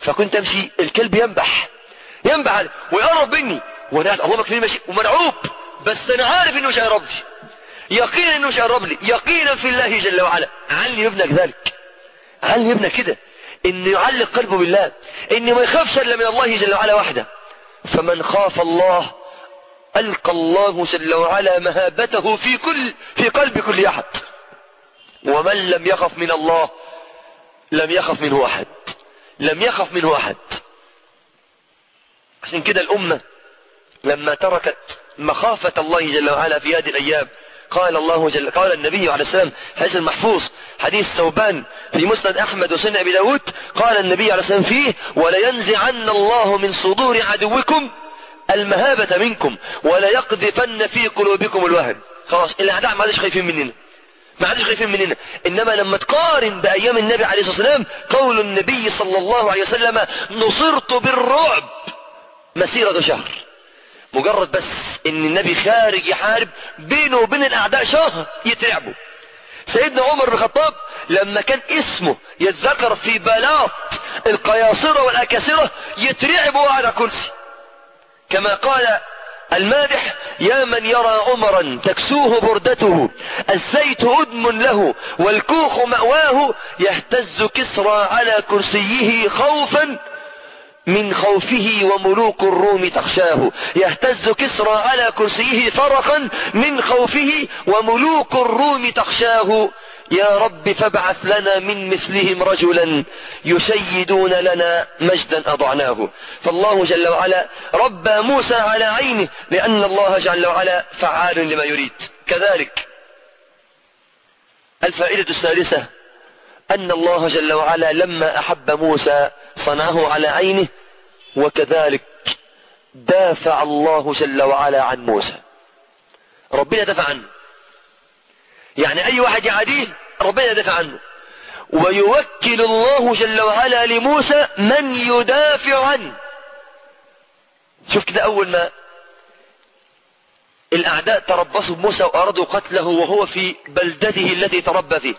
فكنت أمشي الكلب ينبح. ينبح علي. ويقرب مني. وأنا اللهم اكفيني ما شئت. ومرعوب بس أنا عارف إنه مش هيقرب لي. يقينا إنه مش هيقرب لي. يقينا في الله جل وعلا. علم ابنك ذلك. علم ابنك كده. إنه يعلق قلبه بالله. إنه ما يخافش إلا من الله جل وعلا وحده. فمن خاف الله ألقى الله جل وعلا مهابته في كل في قلب كل أحد. ومن لم يخف من الله لم يخف منه أحد. لم يخف منه أحد. عشان كده الأمة لما تركت مخافة الله جل وعلا في هذه الأيام قال الله جل قال النبي عليه السلام حديث المحفوظ حديث ثوبان في مسند أحمد وسنة أبي داود قال النبي عليه السلام فيه ولينزعن الله من صدور عدوكم المهابة منكم ولا يقذفن في قلوبكم الوهن. خلاص الاعداء ما عادش خايفين مننا. ما عادش خايفين مننا. إنما لما تقارن بأيام النبي عليه الصلاة والسلام قول النبي صلى الله عليه وسلم نصرت بالرعب مسيرة شهر. مجرد بس إن النبي خارج يحارب بينه وبين الأعداء شهر يترعبوا. سيدنا عمر بن الخطاب لما كان اسمه يتذكر في بلاط القياصرة والأكاسرة يترعبوا على كرسي. كما قال المادح يا من يرى عمرا تكسوه بردته الزيت أدم له والكوخ مأواه يهتز كسرى على كرسيه خوفا من خوفه وملوك الروم تخشاه يهتز كسرى على كرسيه فرقا من خوفه وملوك الروم تخشاه. يا رب فابعث لنا من مثلهم رجلا يشيدون لنا مجدا أضعناه. فالله جل وعلا ربى موسى على عينه لأن الله جل وعلا فعال لما يريد. كذلك الفائدة الثالثة أن الله جل وعلا لما أحب موسى صنعه على عينه وكذلك دافع الله جل وعلا عن موسى. ربنا دفع عنه يعني أي واحد يعاديه ربنا يدافع عنه. ويوكل الله جل وعلا لموسى من يدافع عنه. شوف كده أول ما الأعداء تربصوا بموسى وأرادوا قتله وهو في بلدته التي تربى فيه.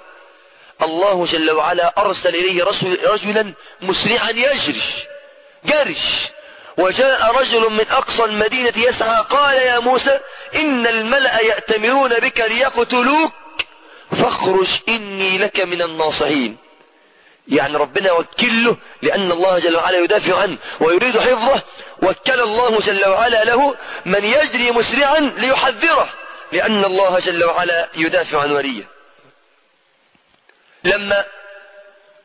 الله جل وعلا أرسل إليه رجلا مسرعا يجري جرش. وجاء رجل من أقصى المدينة يسعى قال يا موسى إن الملأ يأتمرون بك ليقتلوك فاخرج إني لك من الناصحين. يعني ربنا وكله لأن الله جل وعلا يدافع عنه ويريد حفظه. وكل الله جل وعلا له من يجري مسرعا ليحذره. لأن الله جل وعلا يدافع عن وليه. لما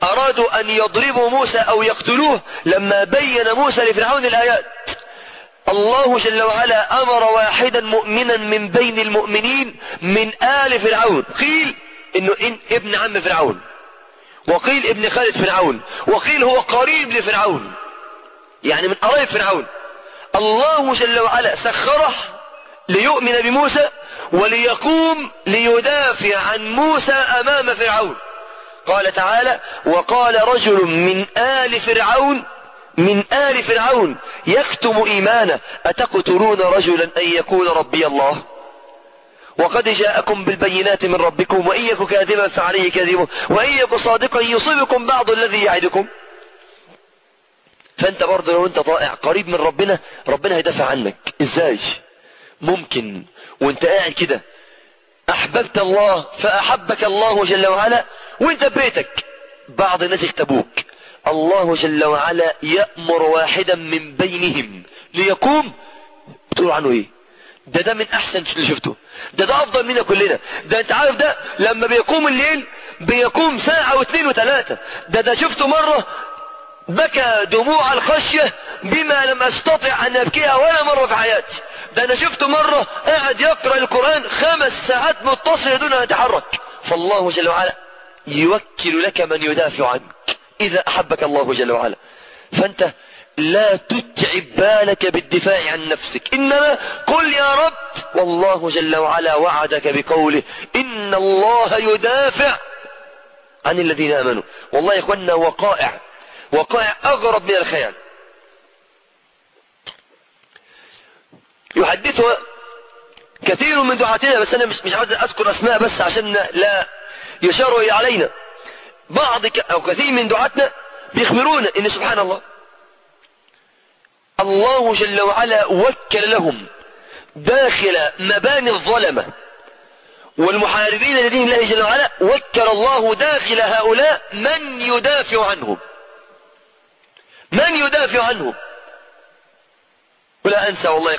أرادوا أن يضربوا موسى أو يقتلوه لما بين موسى لفرعون الآيات الله جل وعلا أمر واحدا مؤمنا من بين المؤمنين من آل فرعون. قيل إنه إن ابن عم فرعون وقيل ابن خالد فرعون وقيل هو قريب لفرعون يعني من قريب فرعون. الله جل وعلا سخره ليؤمن بموسى وليقوم ليدافع عن موسى أمام فرعون. قال تعالى وقال رجل من آل فرعون من آل فرعون يكتم إيمانه أتقتلون رجلا أن يكون ربي الله؟ وقد جاءكم بالبينات من ربكم وإن يك كاذبا فعليه كذبه وإن يك صادقا يصيبكم بعض الذي يعدكم. فأنت برضه لو أنت طائع قريب من ربنا ربنا هيدافع عنك. إزاي؟ ممكن. وأنت قاعد كده. أحببت الله فأحبك الله جل وعلا وانت ببيتك بعض الناس اختبوك الله جل وعلا يأمر واحدا من بينهم ليقوم. تقول عنه إيه؟ ده ده من أحسن اللي شفته. ده ده أفضل منا كلنا. ده أنت عارف ده لما بيقوم الليل بيقوم ساعة واثنين وثلاثة. ده ده شفته مرة بكى دموع الخشية بما لم أستطع أن أبكيها ولا مرة في حياتي. ده أنا شفته مرة قاعد يقرأ القرآن خمس ساعات متصلة دون أن يتحرك فالله جل وعلا يوكل لك من يدافع عنك إذا أحبك الله جل وعلا. فأنت لا تتعب بالك بالدفاع عن نفسك. إنما قل يا رب والله جل وعلا وعدك بقوله إن الله يدافع عن الذين آمنوا. والله يا إخوانا وقائع وقائع أغرب من الخيال. يحدثها كثير من دعاتنا بس أنا مش مش عاوز أذكر أسماء بس عشان لا يشار علينا. بعض أو كثير من دعاتنا بيخبرونا إن سبحان الله. الله جل وعلا وكل لهم داخل مباني الظلمة. والمحاربين لدين الله جل وعلا وكل الله داخل هؤلاء من يدافع عنهم. من يدافع عنهم. ولا أنسى والله يا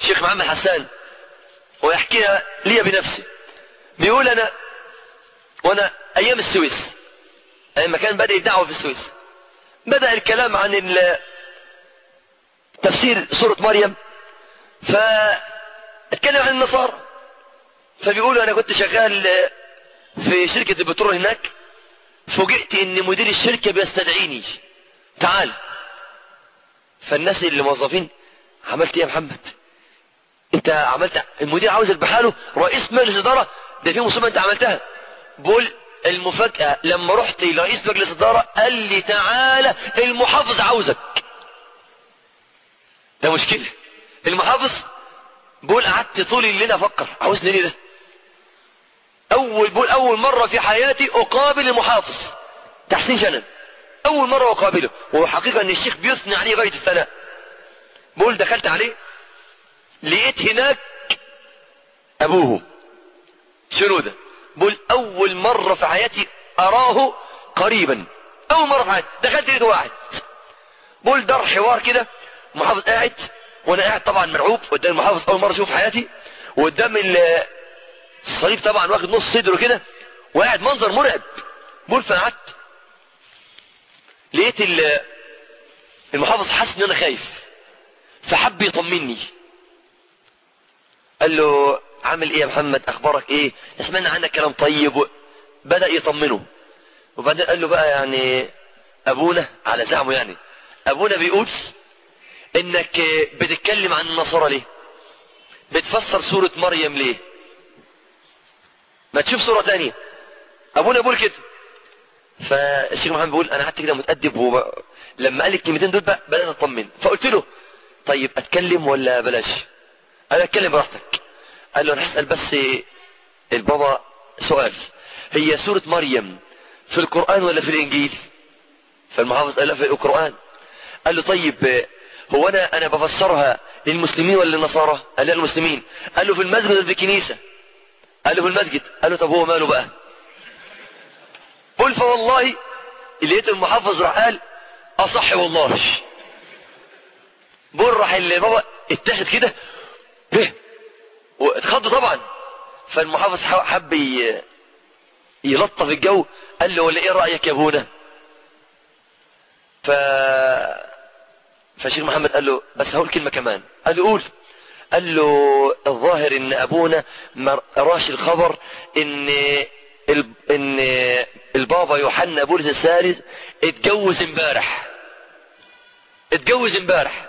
الشيخ محمد حسان ويحكيها لي بنفسي. بيقول أنا وأنا أيام السويس أيام ما كان بدأ الدعوة في السويس. بدأ الكلام عن تفسير سورة مريم فاتكلم عن النصارى. فبيقولوا أنا كنت شغال في شركة البترول هناك فوجئت إن مدير الشركة بيستدعيني. تعال. فالناس اللي موظفين عملت إيه يا محمد؟ أنت عملت المدير عاوزك بحاله رئيس مجلس إدارة ده في مصيبة أنت عملتها. بقول المفاجأة لما رحت لرئيس مجلس الإدارة قال لي تعالى المحافظ عاوزك. ده مشكلة. المحافظ بقول قعدت طول الليل أفكر عاوزني ليه ده؟ أول بقول أول مرة في حياتي أقابل المحافظ. تحسين شنن أول مرة أقابله. وهو حقيقة أن الشيخ بيثني عليه غاية الثناء. بقول دخلت عليه. لقيت هناك أبوه. شنودة بقول اول مرة في حياتي أراه قريبا. أول مرة في حياتي. دخلت لقيته واحد. بقول دار حوار كده. محافظ قاعد وأنا قاعد طبعا مرعوب قدام المحافظ. أول مرة أشوف في حياتي. وقدام الصليب طبعا واخد نص صدره كده. وقاعد منظر مرعب. بقول فقعدت. لقيت المحافظ حاسس إن أنا خايف. فحب يطمني. قال له عامل إيه يا محمد؟ أخبارك إيه؟ سمعنا عنك كلام طيب بدأ يطمنه. وبعدين قال له بقى يعني أبونا على زعمه يعني أبونا بيقول إنك بتتكلم عن النصارى ليه؟ بتفسر سورة مريم ليه؟ ما تشوف سورة تانية. أبونا بيقول كده. فالشيخ محمد بيقول أنا قعدت كده متأدب وب... لما قال الكلمتين دول بقى بدأت أطمن. فقلت له طيب أتكلم ولا بلاش؟ قال اتكلم براحتك. قال له أنا هسأل بس البابا سؤال. هي سورة مريم في القرآن ولا في الإنجيل؟ فالمحافظ قال لا في القرآن. قال له طيب هو أنا أنا بفسرها للمسلمين ولا للنصارى؟ قال له المسلمين. قال له في المسجد ولا في الكنيسة؟ قال له في المسجد. قال له طب هو ماله بقى؟ قل فوالله لقيت المحافظ راح قال أصح والله. بقول راح البابا اتحد كده إيه واتخض طبعا. فالمحافظ حب يلطف الجو. قال له ولا إيه رأيك يا أبونا؟ ف فالشيخ محمد قال له بس هقول كلمة كمان. قال له قول. قال له الظاهر إن أبونا ما راش الخبر إن إن البابا يوحنا بولس الثالث اتجوز امبارح. اتجوز امبارح.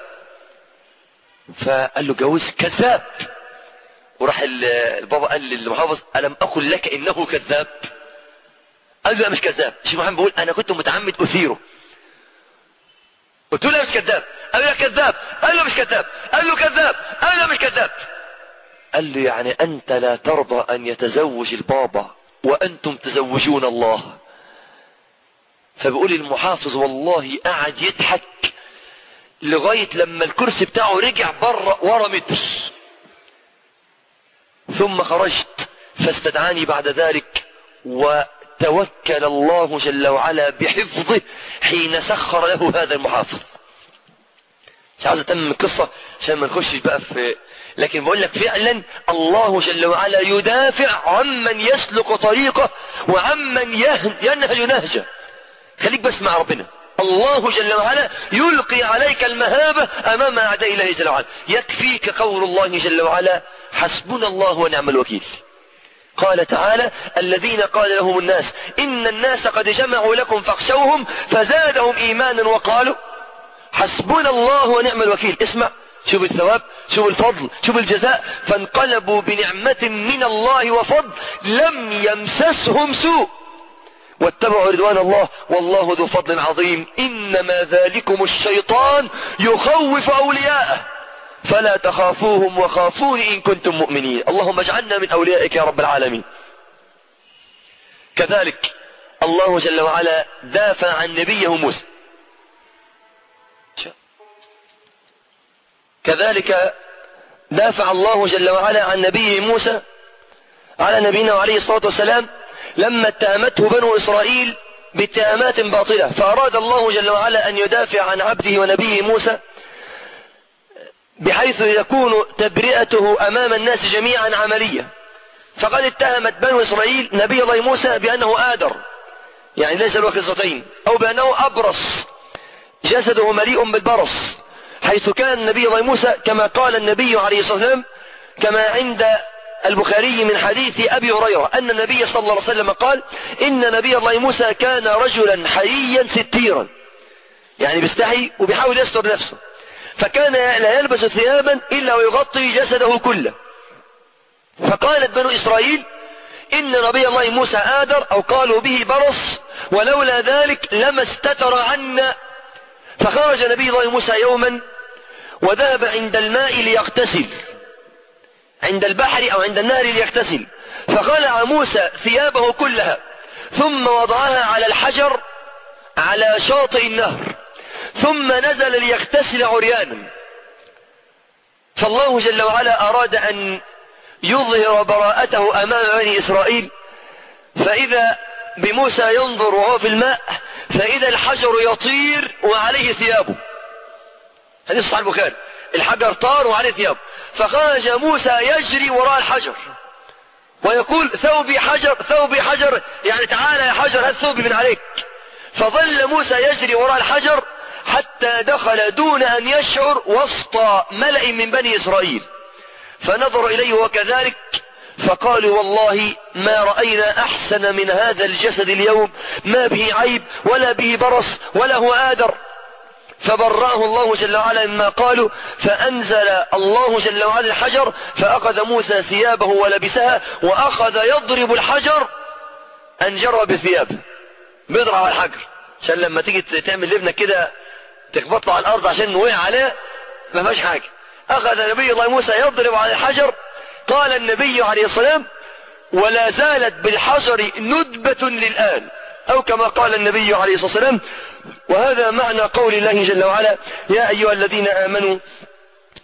فقال له جوز كذاب. وراح البابا قال للمحافظ ألم أقل لك إنه كذاب؟ قال له مش كذاب. الشيخ محمد بيقول أنا كنت متعمد أثيره. قلت له مش كذاب. قال له كذاب. قال له مش كذاب. قال له كذاب. قال له مش كذاب. قال له يعني أنت لا ترضى أن يتزوج البابا وأنتم تزوجون الله. فبيقول المحافظ والله قعد يضحك لغاية لما الكرسي بتاعه رجع بره ورا متر. ثم خرجت فاستدعاني بعد ذلك وتوكل الله جل وعلا بحفظه حين سخر له هذا المحافظ. مش عاوز اتمم القصة عشان ما نخشش بقى في لكن بقول لك فعلا الله جل وعلا يدافع عمن يسلك طريقه وعمن ينهج نهجه. خليك بس مع ربنا. الله جل وعلا يلقي عليك المهابة أمام أعداء الله جل وعلا. يكفيك قول الله جل وعلا حسبنا الله ونعم الوكيل. قال تعالى الذين قال لهم الناس إن الناس قد جمعوا لكم فاخشوهم فزادهم إيمانا وقالوا حسبنا الله ونعم الوكيل. اسمع شوف الثواب شوف الفضل شوف الجزاء. فانقلبوا بنعمة من الله وفضل لم يمسسهم سوء. واتبعوا رضوان الله والله ذو فضل عظيم. إنما ذلكم الشيطان يخوف أولياءه. فلا تخافوهم وخافون إن كنتم مؤمنين. اللهم اجعلنا من أوليائك يا رب العالمين. كذلك الله جل وعلا دافع عن نبيه موسى. كذلك دافع الله جل وعلا عن نبيه موسى على نبينا عليه الصلاة والسلام لما اتهمته بنو إسرائيل باتهامات باطلة فأراد الله جل وعلا أن يدافع عن عبده ونبيه موسى بحيث يكون تبرئته أمام الناس جميعا عملية فقد اتهمت بنو إسرائيل نبي الله موسى بأنه آدر يعني ليس له قصتين أو بأنه أبرص جسده مليء بالبرص حيث كان نبي الله موسى كما قال النبي عليه الصلاة والسلام كما عند البخاري من حديث أبي هريرة أن النبي صلى الله عليه وسلم قال إن نبي الله موسى كان رجلا حييا ستيرا. يعني بيستحي وبيحاول يستر نفسه. فكان لا يلبس ثيابا إلا ويغطي جسده كله. فقالت بنو إسرائيل إن نبي الله موسى آدر أو قالوا به برص ولولا ذلك لما استتر عنا. فخرج نبي الله موسى يوما وذهب عند الماء ليغتسل. عند البحر أو عند النهر ليغتسل. فخلع موسى ثيابه كلها ثم وضعها على الحجر على شاطئ النهر ثم نزل ليغتسل عريانا. فالله جل وعلا أراد أن يظهر براءته أمام بني إسرائيل. فإذا بموسى ينظر وهو في الماء فإذا الحجر يطير وعليه ثيابه. حديث صحيح البخاري. الحجر طار وعليه ثيابه. فخرج موسى يجري وراء الحجر. ويقول ثوبي حجر ثوبي حجر يعني تعالى يا حجر هات ثوبي من عليك. فظل موسى يجري وراء الحجر حتى دخل دون أن يشعر وسط ملأ من بني إسرائيل. فنظر إليه وكذلك فقالوا والله ما رأينا أحسن من هذا الجسد اليوم ما به عيب ولا به برص ولا هو آدر. فبرأه الله جل وعلا مما قالوا فأنزل الله جل وعلا الحجر فأخذ موسى ثيابه ولبسها وأخذ يضرب الحجر أنجره بثيابه بيضرب على الحجر. عشان لما تيجي تعمل لابنك كده تخبط على الأرض عشان وقع عليه ما فيهاش حاجة. أخذ نبي الله موسى يضرب على الحجر قال النبي عليه السلام ولا زالت بالحجر ندبة للآن. أو كما قال النبي عليه الصلاة والسلام وهذا معنى قول الله جل وعلا يا أيها الذين آمنوا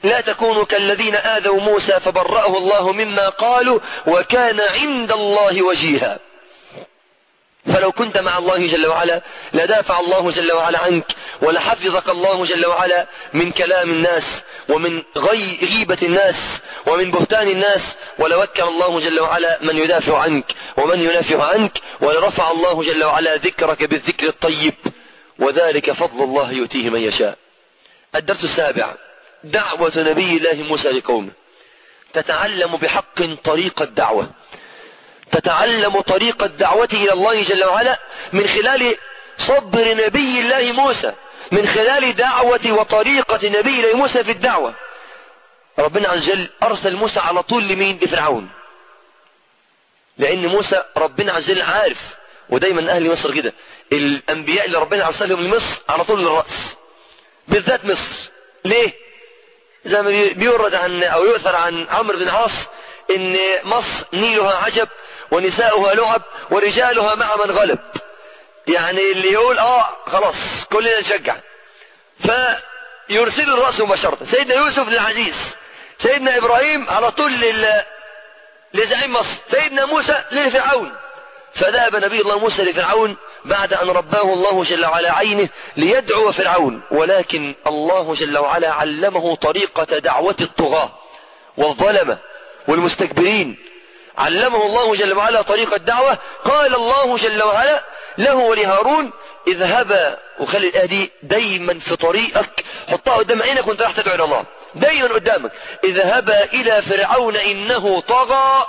لا تكونوا كالذين آذوا موسى فبرأه الله مما قالوا وكان عند الله وجيها. فلو كنت مع الله جل وعلا لدافع الله جل وعلا عنك ولحفظك الله جل وعلا من كلام الناس ومن غي غيبة الناس ومن بهتان الناس ولوكل الله جل وعلا من يدافع عنك ومن ينافع عنك ولرفع الله جل وعلا ذكرك بالذكر الطيب وذلك فضل الله يؤتيه من يشاء. الدرس السابع. دعوة نبي الله موسى لقومه. تتعلم بحق طريق الدعوة. تتعلم طريق الدعوة إلى الله جل وعلا من خلال صبر نبي الله موسى من خلال دعوة وطريقة نبي الله موسى في الدعوة. ربنا عز وجل أرسل موسى على طول لمين؟ لفرعون. لأن موسى ربنا عز وجل عارف ودايما أهل مصر كده. الأنبياء اللي ربنا أرسلهم لمصر على طول للرأس. بالذات مصر. ليه؟ زي ما بيورد عن أو يؤثر عن عمرو بن عاص إن مصر نيلها عجب ونساؤها لعب ورجالها مع من غلب. يعني اللي يقول آه خلاص كلنا نشجع. فيرسل الرأس مباشرة. سيدنا يوسف للعزيز سيدنا إبراهيم على طول لل... لزعيم مصر. سيدنا موسى لفرعون. فذهب نبي الله موسى لفرعون بعد أن رباه الله جل وعلا عينه ليدعو فرعون. ولكن الله جل وعلا علمه طريقة دعوة الطغاة. والظلمة والمستكبرين. علمه الله جل وعلا طريقة دعوة قال الله جل وعلا له ولهارون اذهبا وخلي الآية دي دايما في طريقك. حطها قدام عينك وانت راح تدعو إلى الله. دايما قدامك. اذهبا إلى فرعون إنه طغى.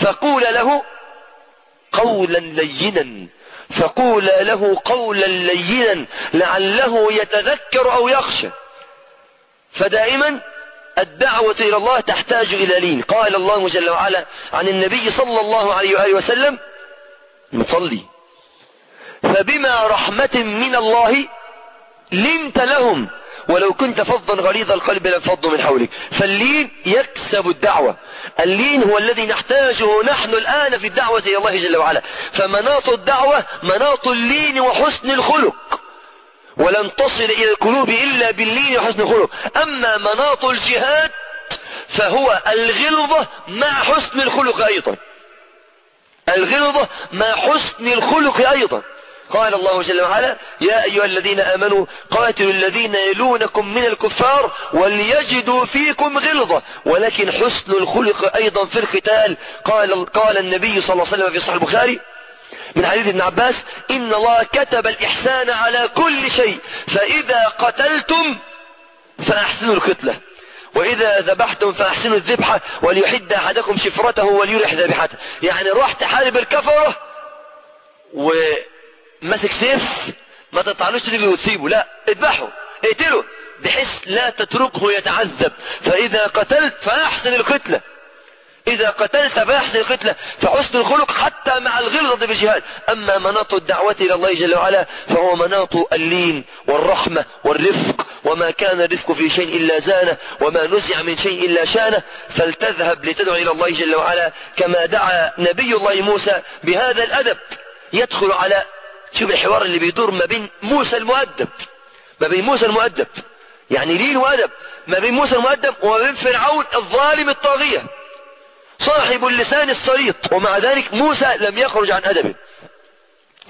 فقول له قولا لينا. فقول له قولا لينا. لعله يتذكر أو يخشى. فدائما الدعوة إلى الله تحتاج إلى لين. قال الله جل وعلا عن النبي صلى الله عليه وآله وسلم نصلي. فبما رحمة من الله لنت لهم ولو كنت فظا غليظ القلب لانفضوا من حولك. فاللين يكسب الدعوة. اللين هو الذي نحتاجه نحن الآن في الدعوة إلى الله جل وعلا. فمناط الدعوة مناط اللين وحسن الخلق. ولن تصل إلى القلوب إلا باللين وحسن الخلق. أما مناط الجهاد فهو الغلظة مع حسن الخلق أيضا. الغلظة مع حسن الخلق أيضا. قال الله جل وعلا يا أيها الذين آمنوا قاتلوا الذين يلونكم من الكفار وليجدوا فيكم غلظة. ولكن حسن الخلق أيضا في القتال. قال, قال النبي صلى الله عليه وسلم في صحيح البخاري من حديث ابن عباس إن الله كتب الإحسان على كل شيء فإذا قتلتم فأحسنوا القتلة وإذا ذبحتم فأحسنوا الذبحة وليحد أحدكم شفرته وليرح ذبحته يعني راح تحارب الكفرة ومسك سيف ما تطعنوش تجري وتسيبه لا اذبحه اقتله بحيث لا تتركه يتعذب. فإذا قتلت فأحسن القتلة. إذا قتلت فأحسن القتلة فحسن الخلق حتى مع الغلظة بالجهاد أما مناط الدعوة إلى الله جل وعلا فهو مناط اللين والرحمة والرفق. وما كان الرفق في شيء إلا زانه وما نزع من شيء إلا شانه. فلتذهب لتدعو إلى الله جل وعلا كما دعا نبي الله موسى بهذا الأدب. يدخل على شوف الحوار اللي بيدور ما بين موسى المؤدب. ما بين موسى المؤدب. يعني لين وأدب. ما بين موسى المؤدب وما بين فرعون الظالم الطاغية. صاحب اللسان السليط ومع ذلك موسى لم يخرج عن أدبه.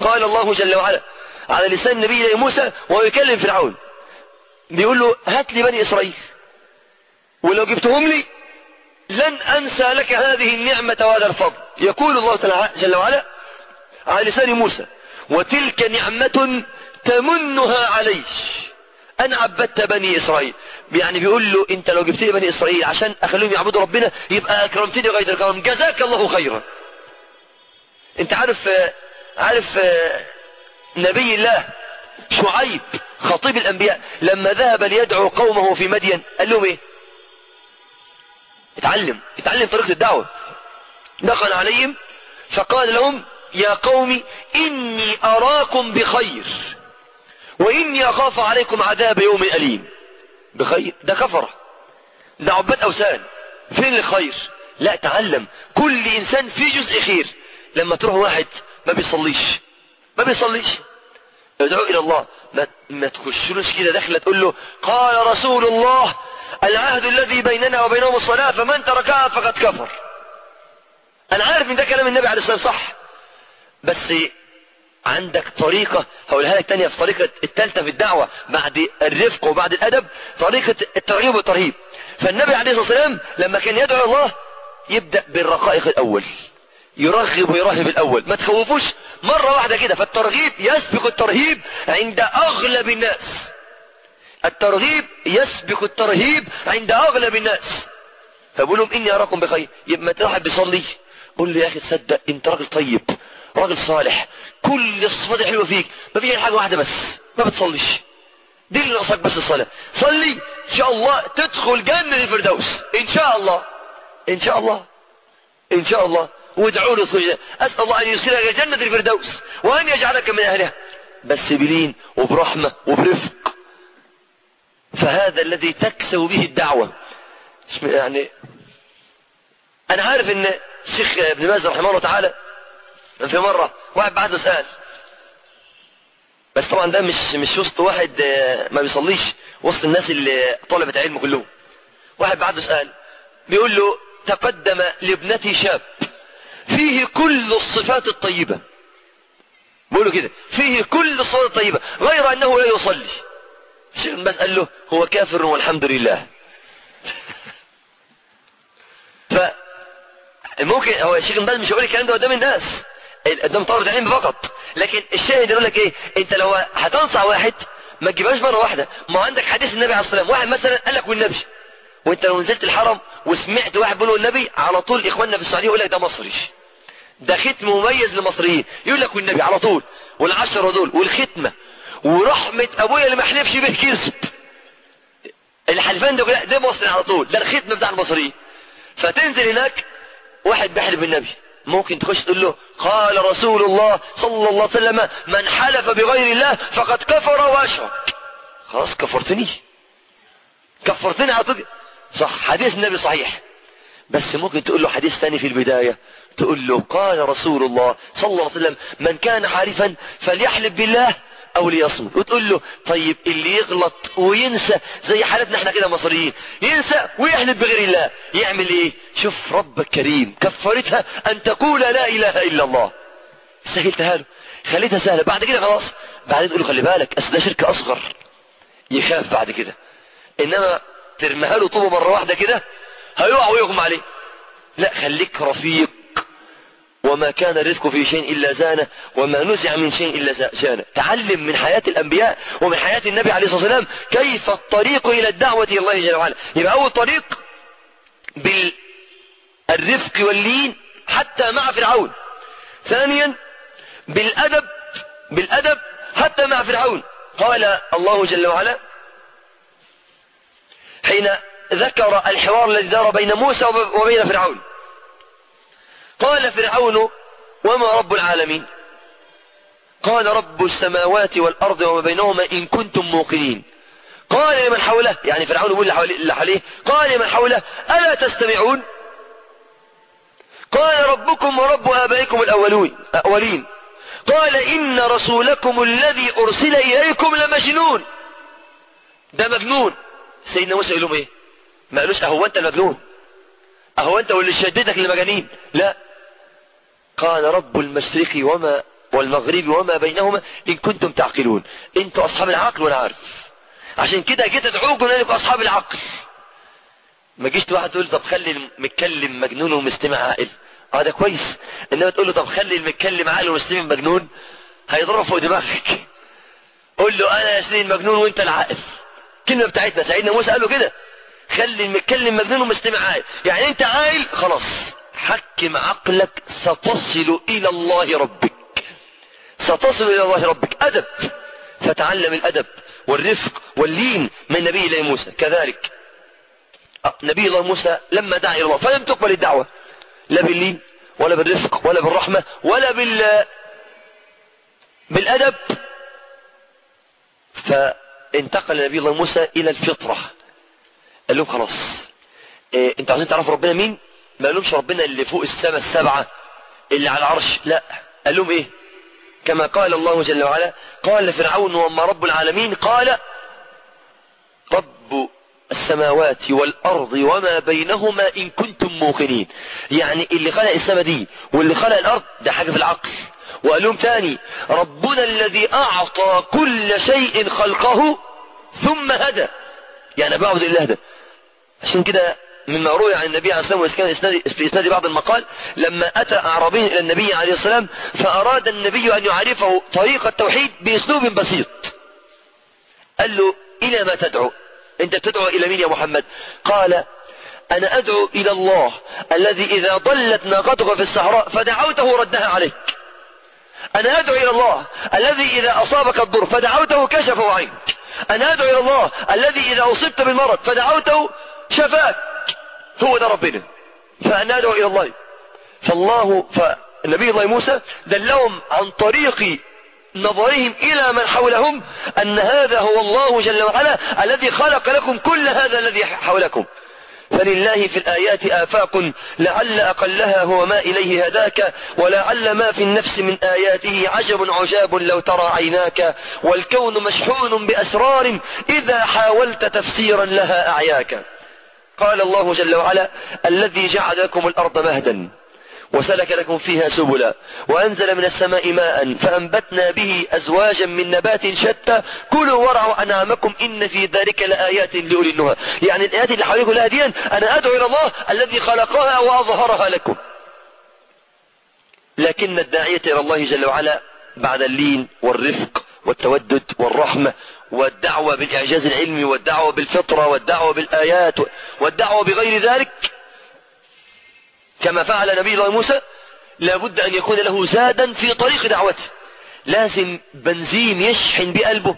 قال الله جل وعلا على لسان نبي موسى وهو يكلم فرعون. بيقول له هات لي بني إسرائيل. ولو جبتهم لي لن أنسى لك هذه النعمة وهذا الفضل. يقول الله جل وعلا على لسان موسى وتلك نعمة تمنها عليك. أن عبدت بني إسرائيل. يعني بيقول له أنت لو جبت لي بني إسرائيل عشان أخليهم يعبدوا ربنا يبقى أكرمتني غير الكرم جزاك الله خيرا. أنت عارف عارف نبي الله شعيب خطيب الأنبياء لما ذهب ليدعو قومه في مدين قال لهم إيه؟ اتعلم اتعلم طريقة الدعوة. دخل عليهم فقال لهم يا قوم إني أراكم بخير وإني أخاف عليكم عذاب يوم أليم. بخير. ده كفرة ده عباد أوثان. فين الخير؟ لا تعلم. كل إنسان في جزء خير. لما تروح واحد ما بيصليش. ما بيصليش. ادعو إلى الله. ما, ما تخشلوش كده داخله تقول له قال رسول الله العهد الذي بيننا وبينهم الصلاة فمن تركها فقد كفر. أنا عارف إن ده كلام النبي عليه الصلاة والسلام صح. بس عندك طريقة هقولها لك تانية في طريقة التالتة في الدعوة بعد الرفق وبعد الأدب طريقة الترغيب والترهيب. فالنبي عليه الصلاة والسلام لما كان يدعو الله يبدأ بالرقائق الأول. يرغب ويرهب الأول. ما تخوفوش مرة واحدة كده. فالترغيب يسبق الترهيب عند أغلب الناس. الترغيب يسبق الترهيب عند أغلب الناس. فبقول لهم إني أراكم بخير. يبقى ما واحد بيصلي قول له يا أخي تصدق أنت راجل طيب. راجل صالح. كل الصفات الحلوة فيك. ما فيش حاجة واحدة بس. ما بتصليش. دي اللي ناقصك بس الصلاة. صلي. إن شاء الله تدخل جنة الفردوس. إن شاء الله. إن شاء الله. إن شاء الله. وادعوا له سجدا أسأل الله أن يدخلك جنة الفردوس. وأن يجعلك من أهلها. بس بلين وبرحمة وبرفق. فهذا الذي تكسب به الدعوة. يعني أنا عارف أن الشيخ ابن باز رحمه الله تعالى في مرة واحد بعت له سؤال بس طبعا ده مش مش وسط واحد ما بيصليش وسط الناس اللي طلبة علم كلهم. واحد بعت له سؤال بيقول له تقدم لابنتي شاب فيه كل الصفات الطيبة. بيقولوا كده فيه كل الصفات الطيبة غير أنه لا يصلي. الشيخ بس قال له هو كافر والحمد لله. ف ممكن هو الشيخ بس مش هيقول الكلام ده قدام الناس. قدام طلبة العلم فقط. لكن الشاهد يقول لك إيه؟ أنت لو هتنصح واحد ما تجيبهاش مرة واحدة. ما عندك حديث النبي عليه الصلاة والسلام. واحد مثلا قال لك والنبي. وأنت لو نزلت الحرم وسمعت واحد بيقول النبي على طول إخواننا في السعودية يقول لك ده مصري. ده ختم مميز للمصريين. يقول لك والنبي على طول. والعشرة دول والختمة. ورحمة أبويا اللي ما حلفش به كذب الحلفان ده ده مصري على طول. ده الختم بتاع المصريين. فتنزل هناك واحد بيحلف بالنبي. ممكن تخش تقول له قال رسول الله صلى الله عليه وسلم من حلف بغير الله فقد كفر وأشرك. خلاص كفرتني. كفرتني طول. صح حديث النبي صحيح. بس ممكن تقول له حديث ثاني في البداية. تقول له قال رسول الله صلى الله عليه وسلم من كان حارفا فليحلف بالله أو ليصمت. وتقول له طيب اللي يغلط وينسى زي حالتنا إحنا كده مصريين. ينسى ويحلف بغير الله. يعمل إيه؟ شوف ربك كريم كفرتها أن تقول لا إله إلا الله. سهلتها له خليتها سهلة. بعد كده خلاص. بعدين تقول له خلي بالك أصل ده شرك أصغر. يخاف بعد كده. إنما ترميها له طوبة مرة واحدة كده هيقع ويغمى عليه. لا خليك رفيق. وما كان الرزق في شيء إلا زانه وما نزع من شيء إلا شانه تعلم من حياة الأنبياء ومن حياة النبي عليه الصلاة والسلام كيف الطريق إلى الدعوة إلى الله جل وعلا. يبقى أول طريق بالرفق واللين حتى مع فرعون. ثانيا بالأدب بالأدب حتى مع فرعون. قال الله جل وعلا حين ذكر الحوار الذي دار بين موسى وبين فرعون. قال فرعون وما رب العالمين؟ قال رب السماوات والأرض وما بينهما إن كنتم موقنين. قال لمن حوله؟ يعني فرعون يقول اللي حواليه قال لمن حوله؟ ألا تستمعون؟ قال ربكم ورب آبائكم الأولين. أولين قال إن رسولكم الذي أرسل إليكم لمجنون. ده مجنون. سيدنا موسى يقول لهم إيه؟ ما قالوش أهو أنت المجنون. أهو أنت واللي شددك للمجانين. لا. قال رب المشرق وما والمغرب وما بينهما إن كنتم تعقلون. أنتوا أصحاب العقل وأنا عارف. عشان كده جيت أدعوكم لانكم أصحاب العقل. ما جيش واحد تقول طب خلي المتكلم مجنون ومستمع عاقل. آه ده كويس. إنما تقول له طب خلي المتكلم عاقل ومستمع مجنون هيضرب فوق دماغك. قول له أنا يا سيدي المجنون وأنت العاقل. الكلمة بتاعتنا سيدنا موسى قال له كده. خلي المتكلم مجنون ومستمع عاقل. يعني أنت عاقل خلاص. حكم عقلك ستصل إلى الله ربك. ستصل إلى الله ربك. أدب. فتعلم الأدب والرفق واللين من نبي الله موسى. كذلك. نبي الله موسى لما دعا إلى الله فلم تقبل الدعوة. لا باللين ولا بالرفق ولا بالرحمة ولا بال بالأدب. فانتقل نبي الله موسى إلى الفطرة. قال لهم خلاص إيه أنتوا عايزين تعرفوا ربنا مين؟ ما قالهمش ربنا اللي فوق السماء السبعة اللي على العرش لا. قال لهم إيه؟ كما قال الله جل وعلا قال فرعون وما رب العالمين قال رب السماوات والأرض وما بينهما إن كنتم موقنين. يعني اللي خلق السماء دي واللي خلق الأرض ده حاجة في العقل. وقال لهم تاني ربنا الذي أعطى كل شيء خلقه ثم هدى. يعني بعبد الله ده عشان كده مما روي عن النبي عليه الصلاة والسلام في إسناد بعض المقال لما أتى أعرابي إلى النبي عليه السلام فأراد النبي أن يعرفه طريق التوحيد بأسلوب بسيط. قال له إلى ما تدعو؟ أنت تدعو إلى مين يا محمد؟ قال أنا أدعو إلى الله الذي إذا ضلت ناقتك في الصحراء فدعوته ردها عليك. أنا أدعو إلى الله الذي إذا أصابك الضر فدعوته كشفه عنك. أنا أدعو إلى الله الذي إذا أصبت بالمرض فدعوته شفاك. هو ده ربنا. فأنا أدعو إلى الله. فالله فالنبي الله موسى دلهم عن طريق نظرهم إلى من حولهم أن هذا هو الله جل وعلا الذي خلق لكم كل هذا الذي حولكم. فلله في الآيات آفاق لعل أقلها هو ما إليه هداك ولعل ما في النفس من آياته عجب عجاب لو ترى عيناك والكون مشحون بأسرار إذا حاولت تفسيرا لها أعياك. قال الله جل وعلا الذي جعل لكم الأرض مهدا وسلك لكم فيها سبلا وأنزل من السماء ماء فأنبتنا به أزواجا من نبات شتى. كلوا ورعوا أنعامكم إن في ذلك لآيات لأولي النهى. يعني الآيات اللي حواليكم لها دي أنا أدعو إلى الله الذي خلقها وأظهرها لكم. لكن الداعية إلى الله جل وعلا بعد اللين والرفق والتودد والرحمة والدعوة بالإعجاز العلمي والدعوة بالفطرة والدعوة بالآيات والدعوة بغير ذلك كما فعل نبي الله موسى لابد أن يكون له زادا في طريق دعوته. لازم بنزين يشحن بقلبه.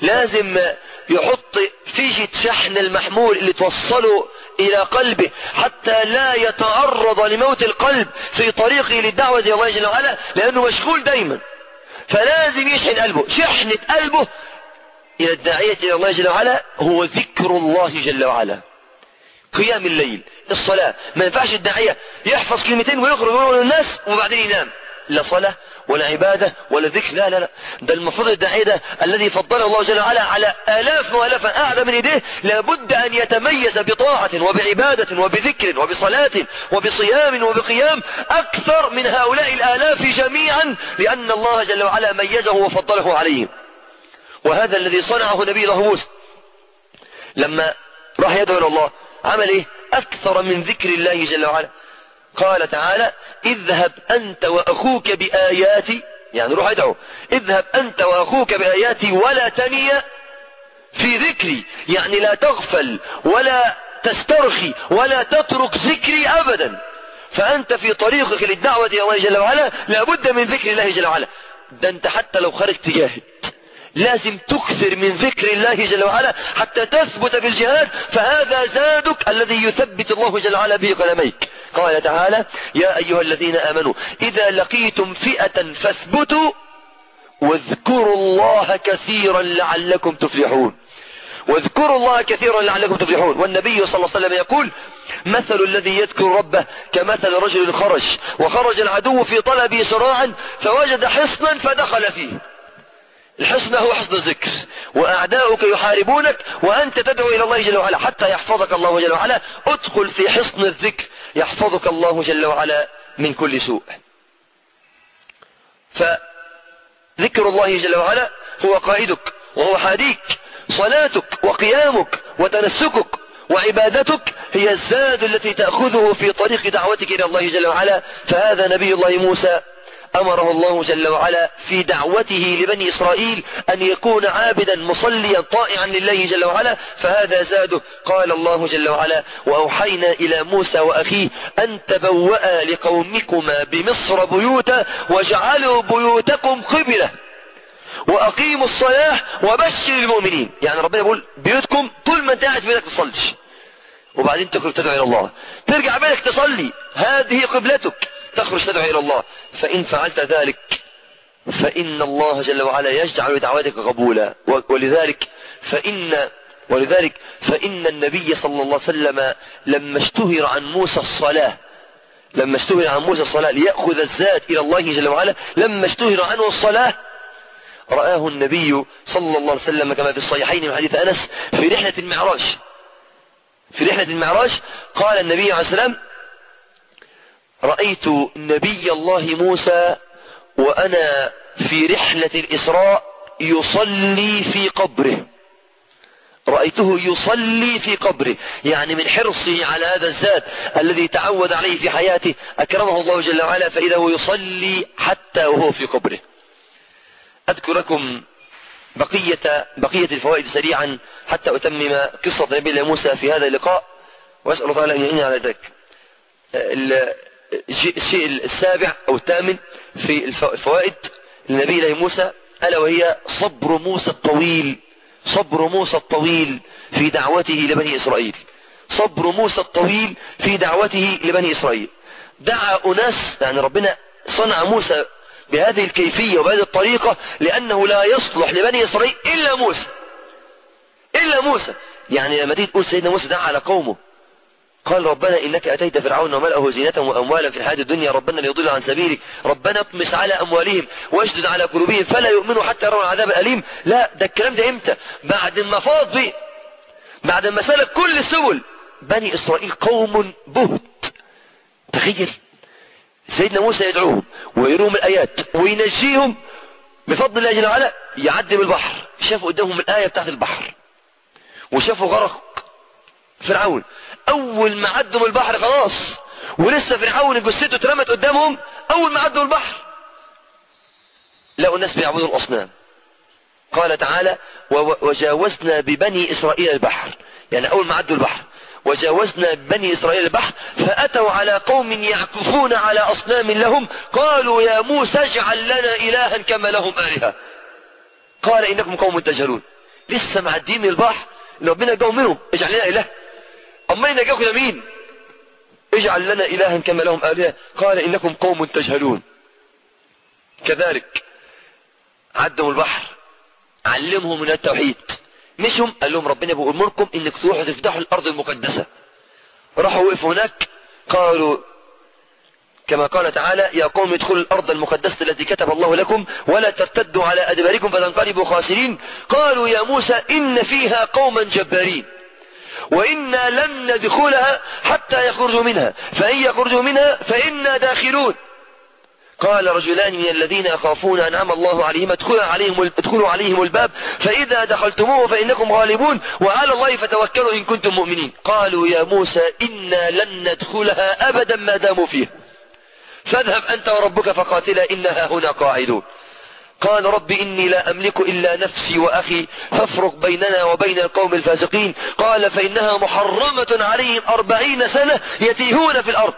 لازم يحط فيشة شحن المحمول اللي توصله إلى قلبه حتى لا يتعرض لموت القلب في طريقه للدعوة إلى الله جل وعلا لأنه مشغول دايما. فلازم يشحن قلبه. شحنة قلبه إلى الداعية إلى الله جل وعلا هو ذكر الله جل وعلا. قيام الليل الصلاة. ما ينفعش الداعية يحفظ كلمتين ويخرج ويقول للناس وبعدين ينام. لا صلاة ولا عبادة ولا ذكر لا لا لا. ده المفروض الداعية ده الذي فضله الله جل وعلا على آلاف وآلاف أعلى من إيديه لابد أن يتميز بطاعة وبعبادة وبذكر وبصلاة وبصيام وبقيام أكثر من هؤلاء الآلاف جميعا لأن الله جل وعلا ميزه وفضله عليهم. وهذا الذي صنعه نبي الله موسى. لما راح يدعو إلى الله عمل إيه؟ أكثر من ذكر الله جل وعلا. قال تعالى اذهب أنت وأخوك بآياتي يعني روح ادعو. اذهب أنت وأخوك بآياتي ولا تني في ذكري. يعني لا تغفل ولا تسترخي ولا تترك ذكري أبدا. فأنت في طريقك للدعوة إلى الله جل وعلا لابد من ذكر الله جل وعلا. ده أنت حتى لو خرج تجاهد لازم تكثر من ذكر الله جل وعلا حتى تثبت في الجهاد فهذا زادك الذي يثبت الله جل وعلا به قدميك. قال تعالى يا أيها الذين آمنوا إذا لقيتم فئة فاثبتوا واذكروا الله كثيرا لعلكم تفلحون. واذكروا الله كثيرا لعلكم تفلحون. والنبي صلى الله عليه وسلم يقول مثل الذي يذكر ربه كمثل رجل خرج وخرج العدو في طلبه صراعا فوجد حصنا فدخل فيه. الحسنى هو حسن الذكر وأعداؤك يحاربونك وأنت تدعو إلى الله جل وعلا حتى يحفظك الله جل وعلا ادخل في حصن الذكر يحفظك الله جل وعلا من كل سوء. فذكر الله جل وعلا هو قائدك وهو حاديك صلاتك وقيامك وتنسكك وعبادتك هي الزاد التي تأخذه في طريق دعوتك إلى الله جل وعلا. فهذا نبي الله موسى أمره الله جل وعلا في دعوته لبني إسرائيل أن يكون عابدا مصليا طائعا لله جل وعلا فهذا زاده. قال الله جل وعلا وأوحينا إلى موسى وأخيه أن تبوأ لقومكما بمصر بيوتا واجعلوا بيوتكم قبلة وأقيموا الصلاة وبشر المؤمنين. يعني ربنا يقول بيوتكم طول ما انت قاعد بيتك تصليش. وبعدين تدعو إلى الله. ترجع بيتك تصلي. هذه قبلتك. تخرج تدعو إلى الله. فإن فعلت ذلك فإن الله جل وعلا يجعل دعوتك قبولا. ولذلك فإن ولذلك فإن النبي صلى الله عليه وسلم لما اشتهر عن موسى الصلاة لما اشتهر عن موسى الصلاة ليأخذ الزاد إلى الله جل وعلا لما اشتهر عنه الصلاة رآه النبي صلى الله عليه وسلم كما في الصحيحين من حديث أنس في رحلة المعراج. في رحلة المعراج قال النبي عليه السلام رأيت نبي الله موسى وأنا في رحلة الإسراء يصلي في قبره. رأيته يصلي في قبره. يعني من حرصه على هذا الزاد الذي تعود عليه في حياته. أكرمه الله جل وعلا فإذا هو يصلي حتى وهو في قبره. أذكر لكم بقية, بقية الفوائد سريعا حتى أتمم قصة نبي موسى في هذا اللقاء. وأسأل الله تعالى أن يعيني على ذلك. الشيء السابع أو الثامن في الفوائد لنبي الله موسى ألا وهي صبر موسى الطويل صبر موسى الطويل في دعوته لبني إسرائيل. صبر موسى الطويل في دعوته لبني إسرائيل. دعا أناس يعني ربنا صنع موسى بهذه الكيفية وبهذه الطريقة لأنه لا يصلح لبني إسرائيل إلا موسى. إلا موسى. يعني لما تيجي تقول سيدنا موسى دعا على قومه قال ربنا إنك أتيت فرعون وملأه زينة وأموالا في الحياة الدنيا. ربنا ليضل عن سبيلك. ربنا اطمس على أموالهم واشدد على قلوبهم. فلا يؤمنوا حتى يروا العذاب الأليم لا ده الكلام ده إمتى؟ بعد ما فاض بيه بعد ما سلك كل السبل. بني إسرائيل قوم بهت. تخيل. سيدنا موسى يدعوهم ويروهم الآيات وينجيهم بفضل الله جل وعلا. يعدي بالبحر شافوا قدامهم الآية بتاعت البحر. وشافوا غرق. فرعون. أول ما عدوا من البحر خلاص. ولسه فرعون جثته اترمت قدامهم. أول ما عدوا البحر. لقوا الناس بيعبدوا الأصنام. قال تعالى وجاوزنا ببني إسرائيل البحر. يعني أول ما عدوا البحر. وجاوزنا بني إسرائيل البحر. فأتوا على قوم يعكفون على أصنام لهم. قالوا يا موسى اجعل لنا إلها كما لهم آلهة. قال إنكم قوم تجهلون لسه معدين البحر. ربنا جاوا منهم اجعل لنا إله. أما إن جاكم مين؟ اجعل لنا إلها كما لهم آلهة. قال إنكم قوم تجهلون. كذلك عدوا البحر علمهم من التوحيد. مشهم قال لهم ربنا بأمركم إنك تروحوا تفتحوا الأرض المقدسة. راحوا وقفوا هناك قالوا كما قال تعالى يا قوم ادخلوا الأرض المقدسة التي كتب الله لكم ولا ترتدوا على أدباركم فتنقلبوا خاسرين. قالوا يا موسى إن فيها قوما جبارين. وإنا لن ندخلها حتى يخرجوا منها. فإن يخرجوا منها فإنا داخلون. قال رجلان من الذين يخافون أنعم الله عليهم ادخلوا عليهم, ادخلوا عليهم الباب. فإذا دخلتموه فإنكم غالبون. وعلى الله فتوكلوا إن كنتم مؤمنين. قالوا يا موسى إنا لن ندخلها أبدا ما داموا فيها. فاذهب أنت وربك فقاتلا إنها هنا قاعدون. قال رب إني لا أملك إلا نفسي وأخي فافرق بيننا وبين القوم الفاسقين. قال فإنها محرمة عليهم أربعين سنة يتيهون في الأرض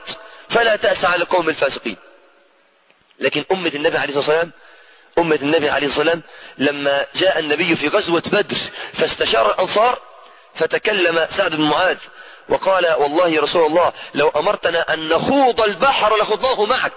فلا تأس على القوم الفاسقين. لكن أمة النبي عليه الصلاة والسلام أمة النبي عليه الصلاة والسلام لما جاء النبي في غزوة بدر فاستشار الأنصار فتكلم سعد بن معاذ وقال والله يا رسول الله لو أمرتنا أن نخوض البحر لخضناه معك.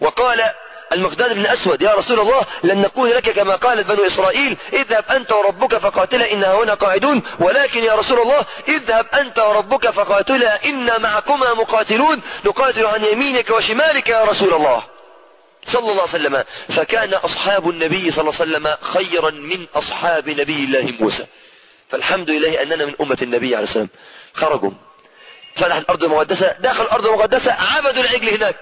وقال المقداد بن أسود يا رسول الله لن نقول لك كما قالت بنو إسرائيل اذهب أنت وربك فقاتلا إنها هنا قاعدون ولكن يا رسول الله اذهب أنت وربك فقاتلا إنا معكما مقاتلون نقاتل عن يمينك وشمالك يا رسول الله. صلى الله عليه وسلم. فكان أصحاب النبي صلى الله عليه وسلم خيرا من أصحاب نبي الله موسى. فالحمد لله أننا من أمة النبي عليه السلام. خرجوا. فتح الأرض المقدسة. داخل الأرض المقدسة عبدوا العجل هناك.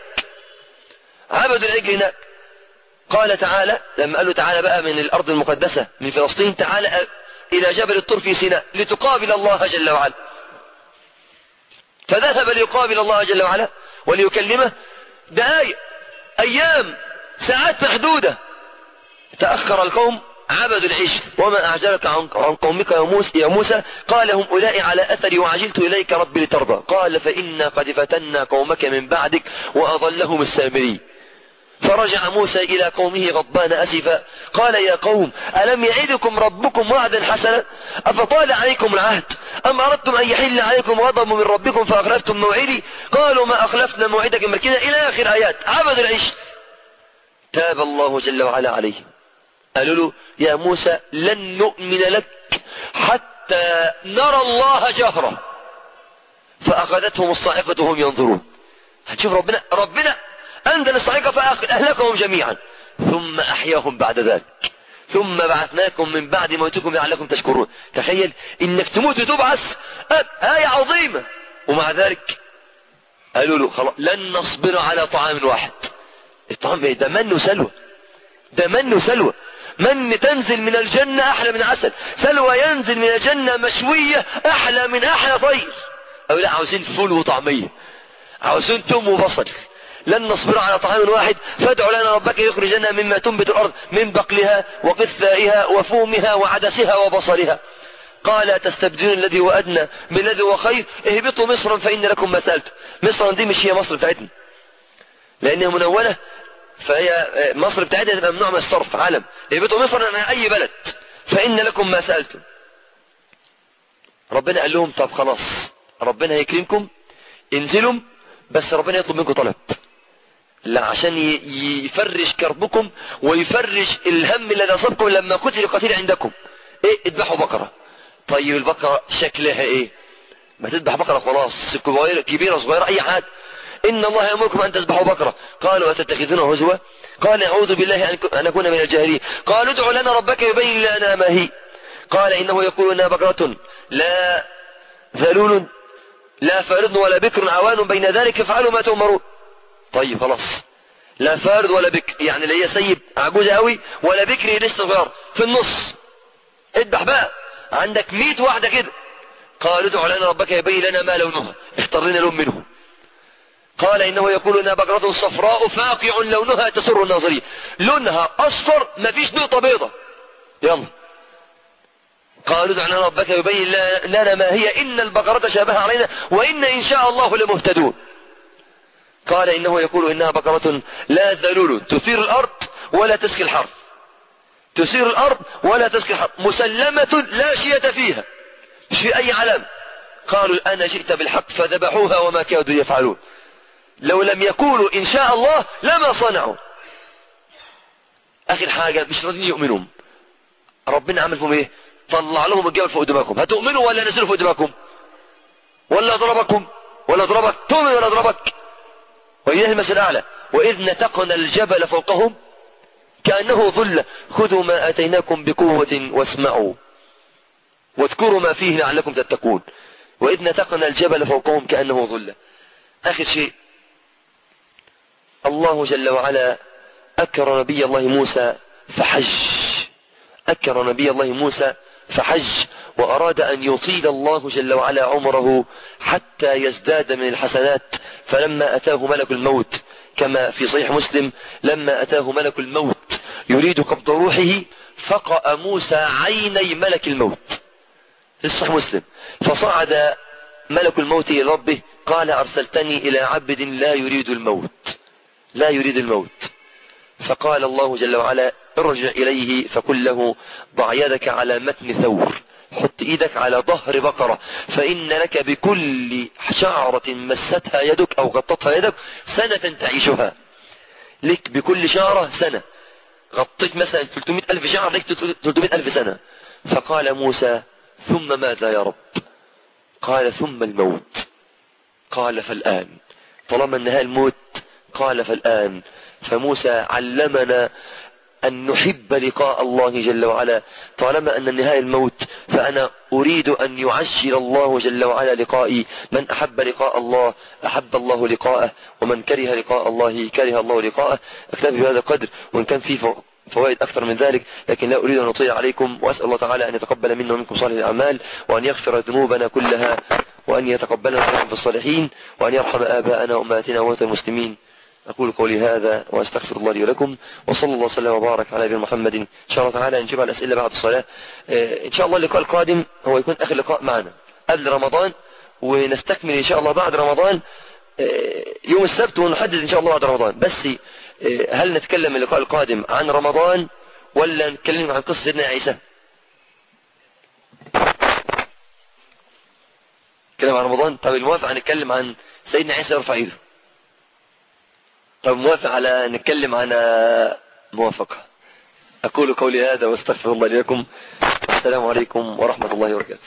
عبدوا العجل. هناك قال تعالى لما قالوا تعالى بقى من الأرض المقدسة من فلسطين تعالى إلى جبل الطور في سيناء لتقابل الله جل وعلا. فذهب ليقابل الله جل وعلا وليكلمه دقائق أيام ساعات محدودة. تأخر القوم عبدوا العجل. وما أعجلك عن قومك يا موسى, قال هم أولئك على أثري وعجلت إليك ربي لترضى. قال فإنا قد فتنا قومك من بعدك وأضلهم السامري فرجع موسى إلى قومه غضبان أسفا. قال يا قوم ألم يعدكم ربكم وعدا حسنا؟ أفطال عليكم العهد؟ أم أردتم أن يحل عليكم غضب من ربكم فأخلفتم موعدي؟ قالوا ما أخلفنا موعدك مركنا إلى آخر آيات. عبد العيش. تاب الله جل وعلا عليه. قالوا له يا موسى لن نؤمن لك حتى نرى الله جهرة. فأخذتهم الصاعقة وهم ينظرون. هتشوف ربنا ربنا أنزل الصاعقة فأهلكهم جميعا. ثم أحياهم بعد ذلك. ثم بعثناكم من بعد موتكم لعلكم تشكرون. تخيل إنك تموت وتبعث. آية عظيمة. ومع ذلك قالوا له خلاص لن نصبر على طعام واحد. الطعام ده من وسلوى ده من وسلوى من تنزل من الجنة أحلى من عسل. سلوى ينزل من الجنة مشوية أحلى من أحلى طير. أو لا عاوزين فول وطعمية. عاوزين توم وبصل. لن نصبر على طعام واحد. فادع لنا ربك يخرجنا مما تنبت الأرض من بقلها وقثائها وفومها وعدسها وبصلها. قال تستبدلون الذي هو أدنى بالذي هو خير؟ اهبطوا مصرا فإن لكم ما سألتم مصر دي مش هي مصر بتاعتنا. لأنها منونة فهي مصر بتاعتها تبقى ممنوع من الصرف علم اهبطوا مصر عن أي بلد؟ فإن لكم ما سألتم ربنا قال لهم طب خلاص ربنا هيكرمكم انزلوا بس ربنا يطلب منكم طلب. عشان يفرش كربكم ويفرش الهم الذي اصابكم لما قتل القتيل عندكم. إيه؟ اذبحوا بقرة. طيب البقرة شكلها إيه؟ ما تذبح بقرة خلاص كبيرة صغيرة أي حاجة. إن الله يأمركم أن تذبحوا بقرة. قالوا أتتخذونه هزوا؟ قال أعوذ بالله أن أكون من الجاهلين. قالوا ادع لنا ربك يبين لنا ما هي. قال إنه يقول انها بقرة لا ذلول لا فارض ولا بكر عوان بين ذلك افعلوا ما تؤمرون. طيب خلاص. لا فارض ولا بكر يعني لا هي سيب عجوزة قوي ولا بكر لسه صغير في النص. اذبح بقى. عندك 100 واحدة كده. قال ادع لنا ربك يبين لنا ما لونها. اختار لنا لون منهم قال إنه يقول إنها بقرة صفراء فاقع لونها تسر الناظرين. لونها أصفر ما فيش نقطة بيضة. يلا. قالوا ادع لنا ربك يبين لنا ما هي. إن البقرة شابه علينا وإن إن شاء الله لمهتدون. قال إنه يقول إنها بقرة لا ذلول تثير الأرض ولا تسقي الحرث تثير الأرض ولا تسقي الحرث مسلمة لا شية فيها مش في أي علام قالوا الآن جئت بالحق فذبحوها وما كادوا يفعلون. لو لم يقولوا إن شاء الله لما صنعوا. اخر حاجة مش راضيين يؤمنون. ربنا عمل فيهم إيه؟ طلع لهم الجبل فوق دماغكم هتؤمنوا ولا نزلوا فوق دماغكم؟ ولا اضربكم ولا اضربك تؤمن ولا اضربك وإله المثل الأعلى. وإذ نتقنا الجبل فوقهم كأنه ظل. خذوا ما آتيناكم بقوة واسمعوا. واذكروا ما فيه لعلكم تتقون. وإذ نتقنا الجبل فوقهم كأنه ظل. آخر شيء. الله جل وعلا أكر نبي الله موسى فحج. أكر نبي الله موسى فحج. وأراد أن يطيل الله جل وعلا عمره حتى يزداد من الحسنات فلما أتاه ملك الموت كما في صحيح مسلم لما أتاه ملك الموت يريد قبض روحه فقأ موسى عيني ملك الموت. في صحيح مسلم. فصعد ملك الموت إلى ربه قال أرسلتني إلى عبد لا يريد الموت لا يريد الموت. فقال الله جل وعلا ارجع إليه فقل له ضع يدك على متن ثور. حط إيدك على ظهر بقرة فإن لك بكل شعرة مستها يدك أو غطتها يدك سنة تعيشها. لك بكل شعرة سنة. غطيت مثلا 300 ألف شعر لك 300 ألف سنة. فقال موسى ثم ماذا يا رب؟ قال ثم الموت. قال فالآن. طالما إنها الموت قال فالآن. فموسى علمنا أن نحب لقاء الله جل وعلا. طالما أن النهاية الموت فأنا أريد أن يعجل الله جل وعلا لقائي. من أحب لقاء الله أحب الله لقاءه ومن كره لقاء الله كره الله لقاءه. أكتب بهذا القدر. وإن كان في فوائد أكثر من ذلك لكن لا أريد أن أطيل عليكم وأسأل الله تعالى أن يتقبل منا ومنكم صالح الأعمال وأن يغفر ذنوبنا كلها وأن يتقبلنا في الصالحين وأن يرحم آباءنا وأمهاتنا وأمهات المسلمين. أقول قولي هذا وأستغفر الله لي ولكم وصلى الله وسلم وبارك على نبينا محمد إن شاء الله تعالى نجيب على الأسئلة بعد الصلاة. إن شاء الله اللقاء القادم هو يكون آخر لقاء معنا قبل رمضان ونستكمل إن شاء الله بعد رمضان يوم السبت ونحدد إن شاء الله بعد رمضان. بس هل نتكلم اللقاء القادم عن رمضان ولا نتكلم عن قصة سيدنا عيسى؟ نتكلم عن رمضان؟ طب الموافق نتكلم عن سيدنا عيسى يرفع ايده طب موافق على نتكلم عن موافقة. أقول قولي هذا وأستغفر الله لكم السلام عليكم ورحمة الله وبركاته.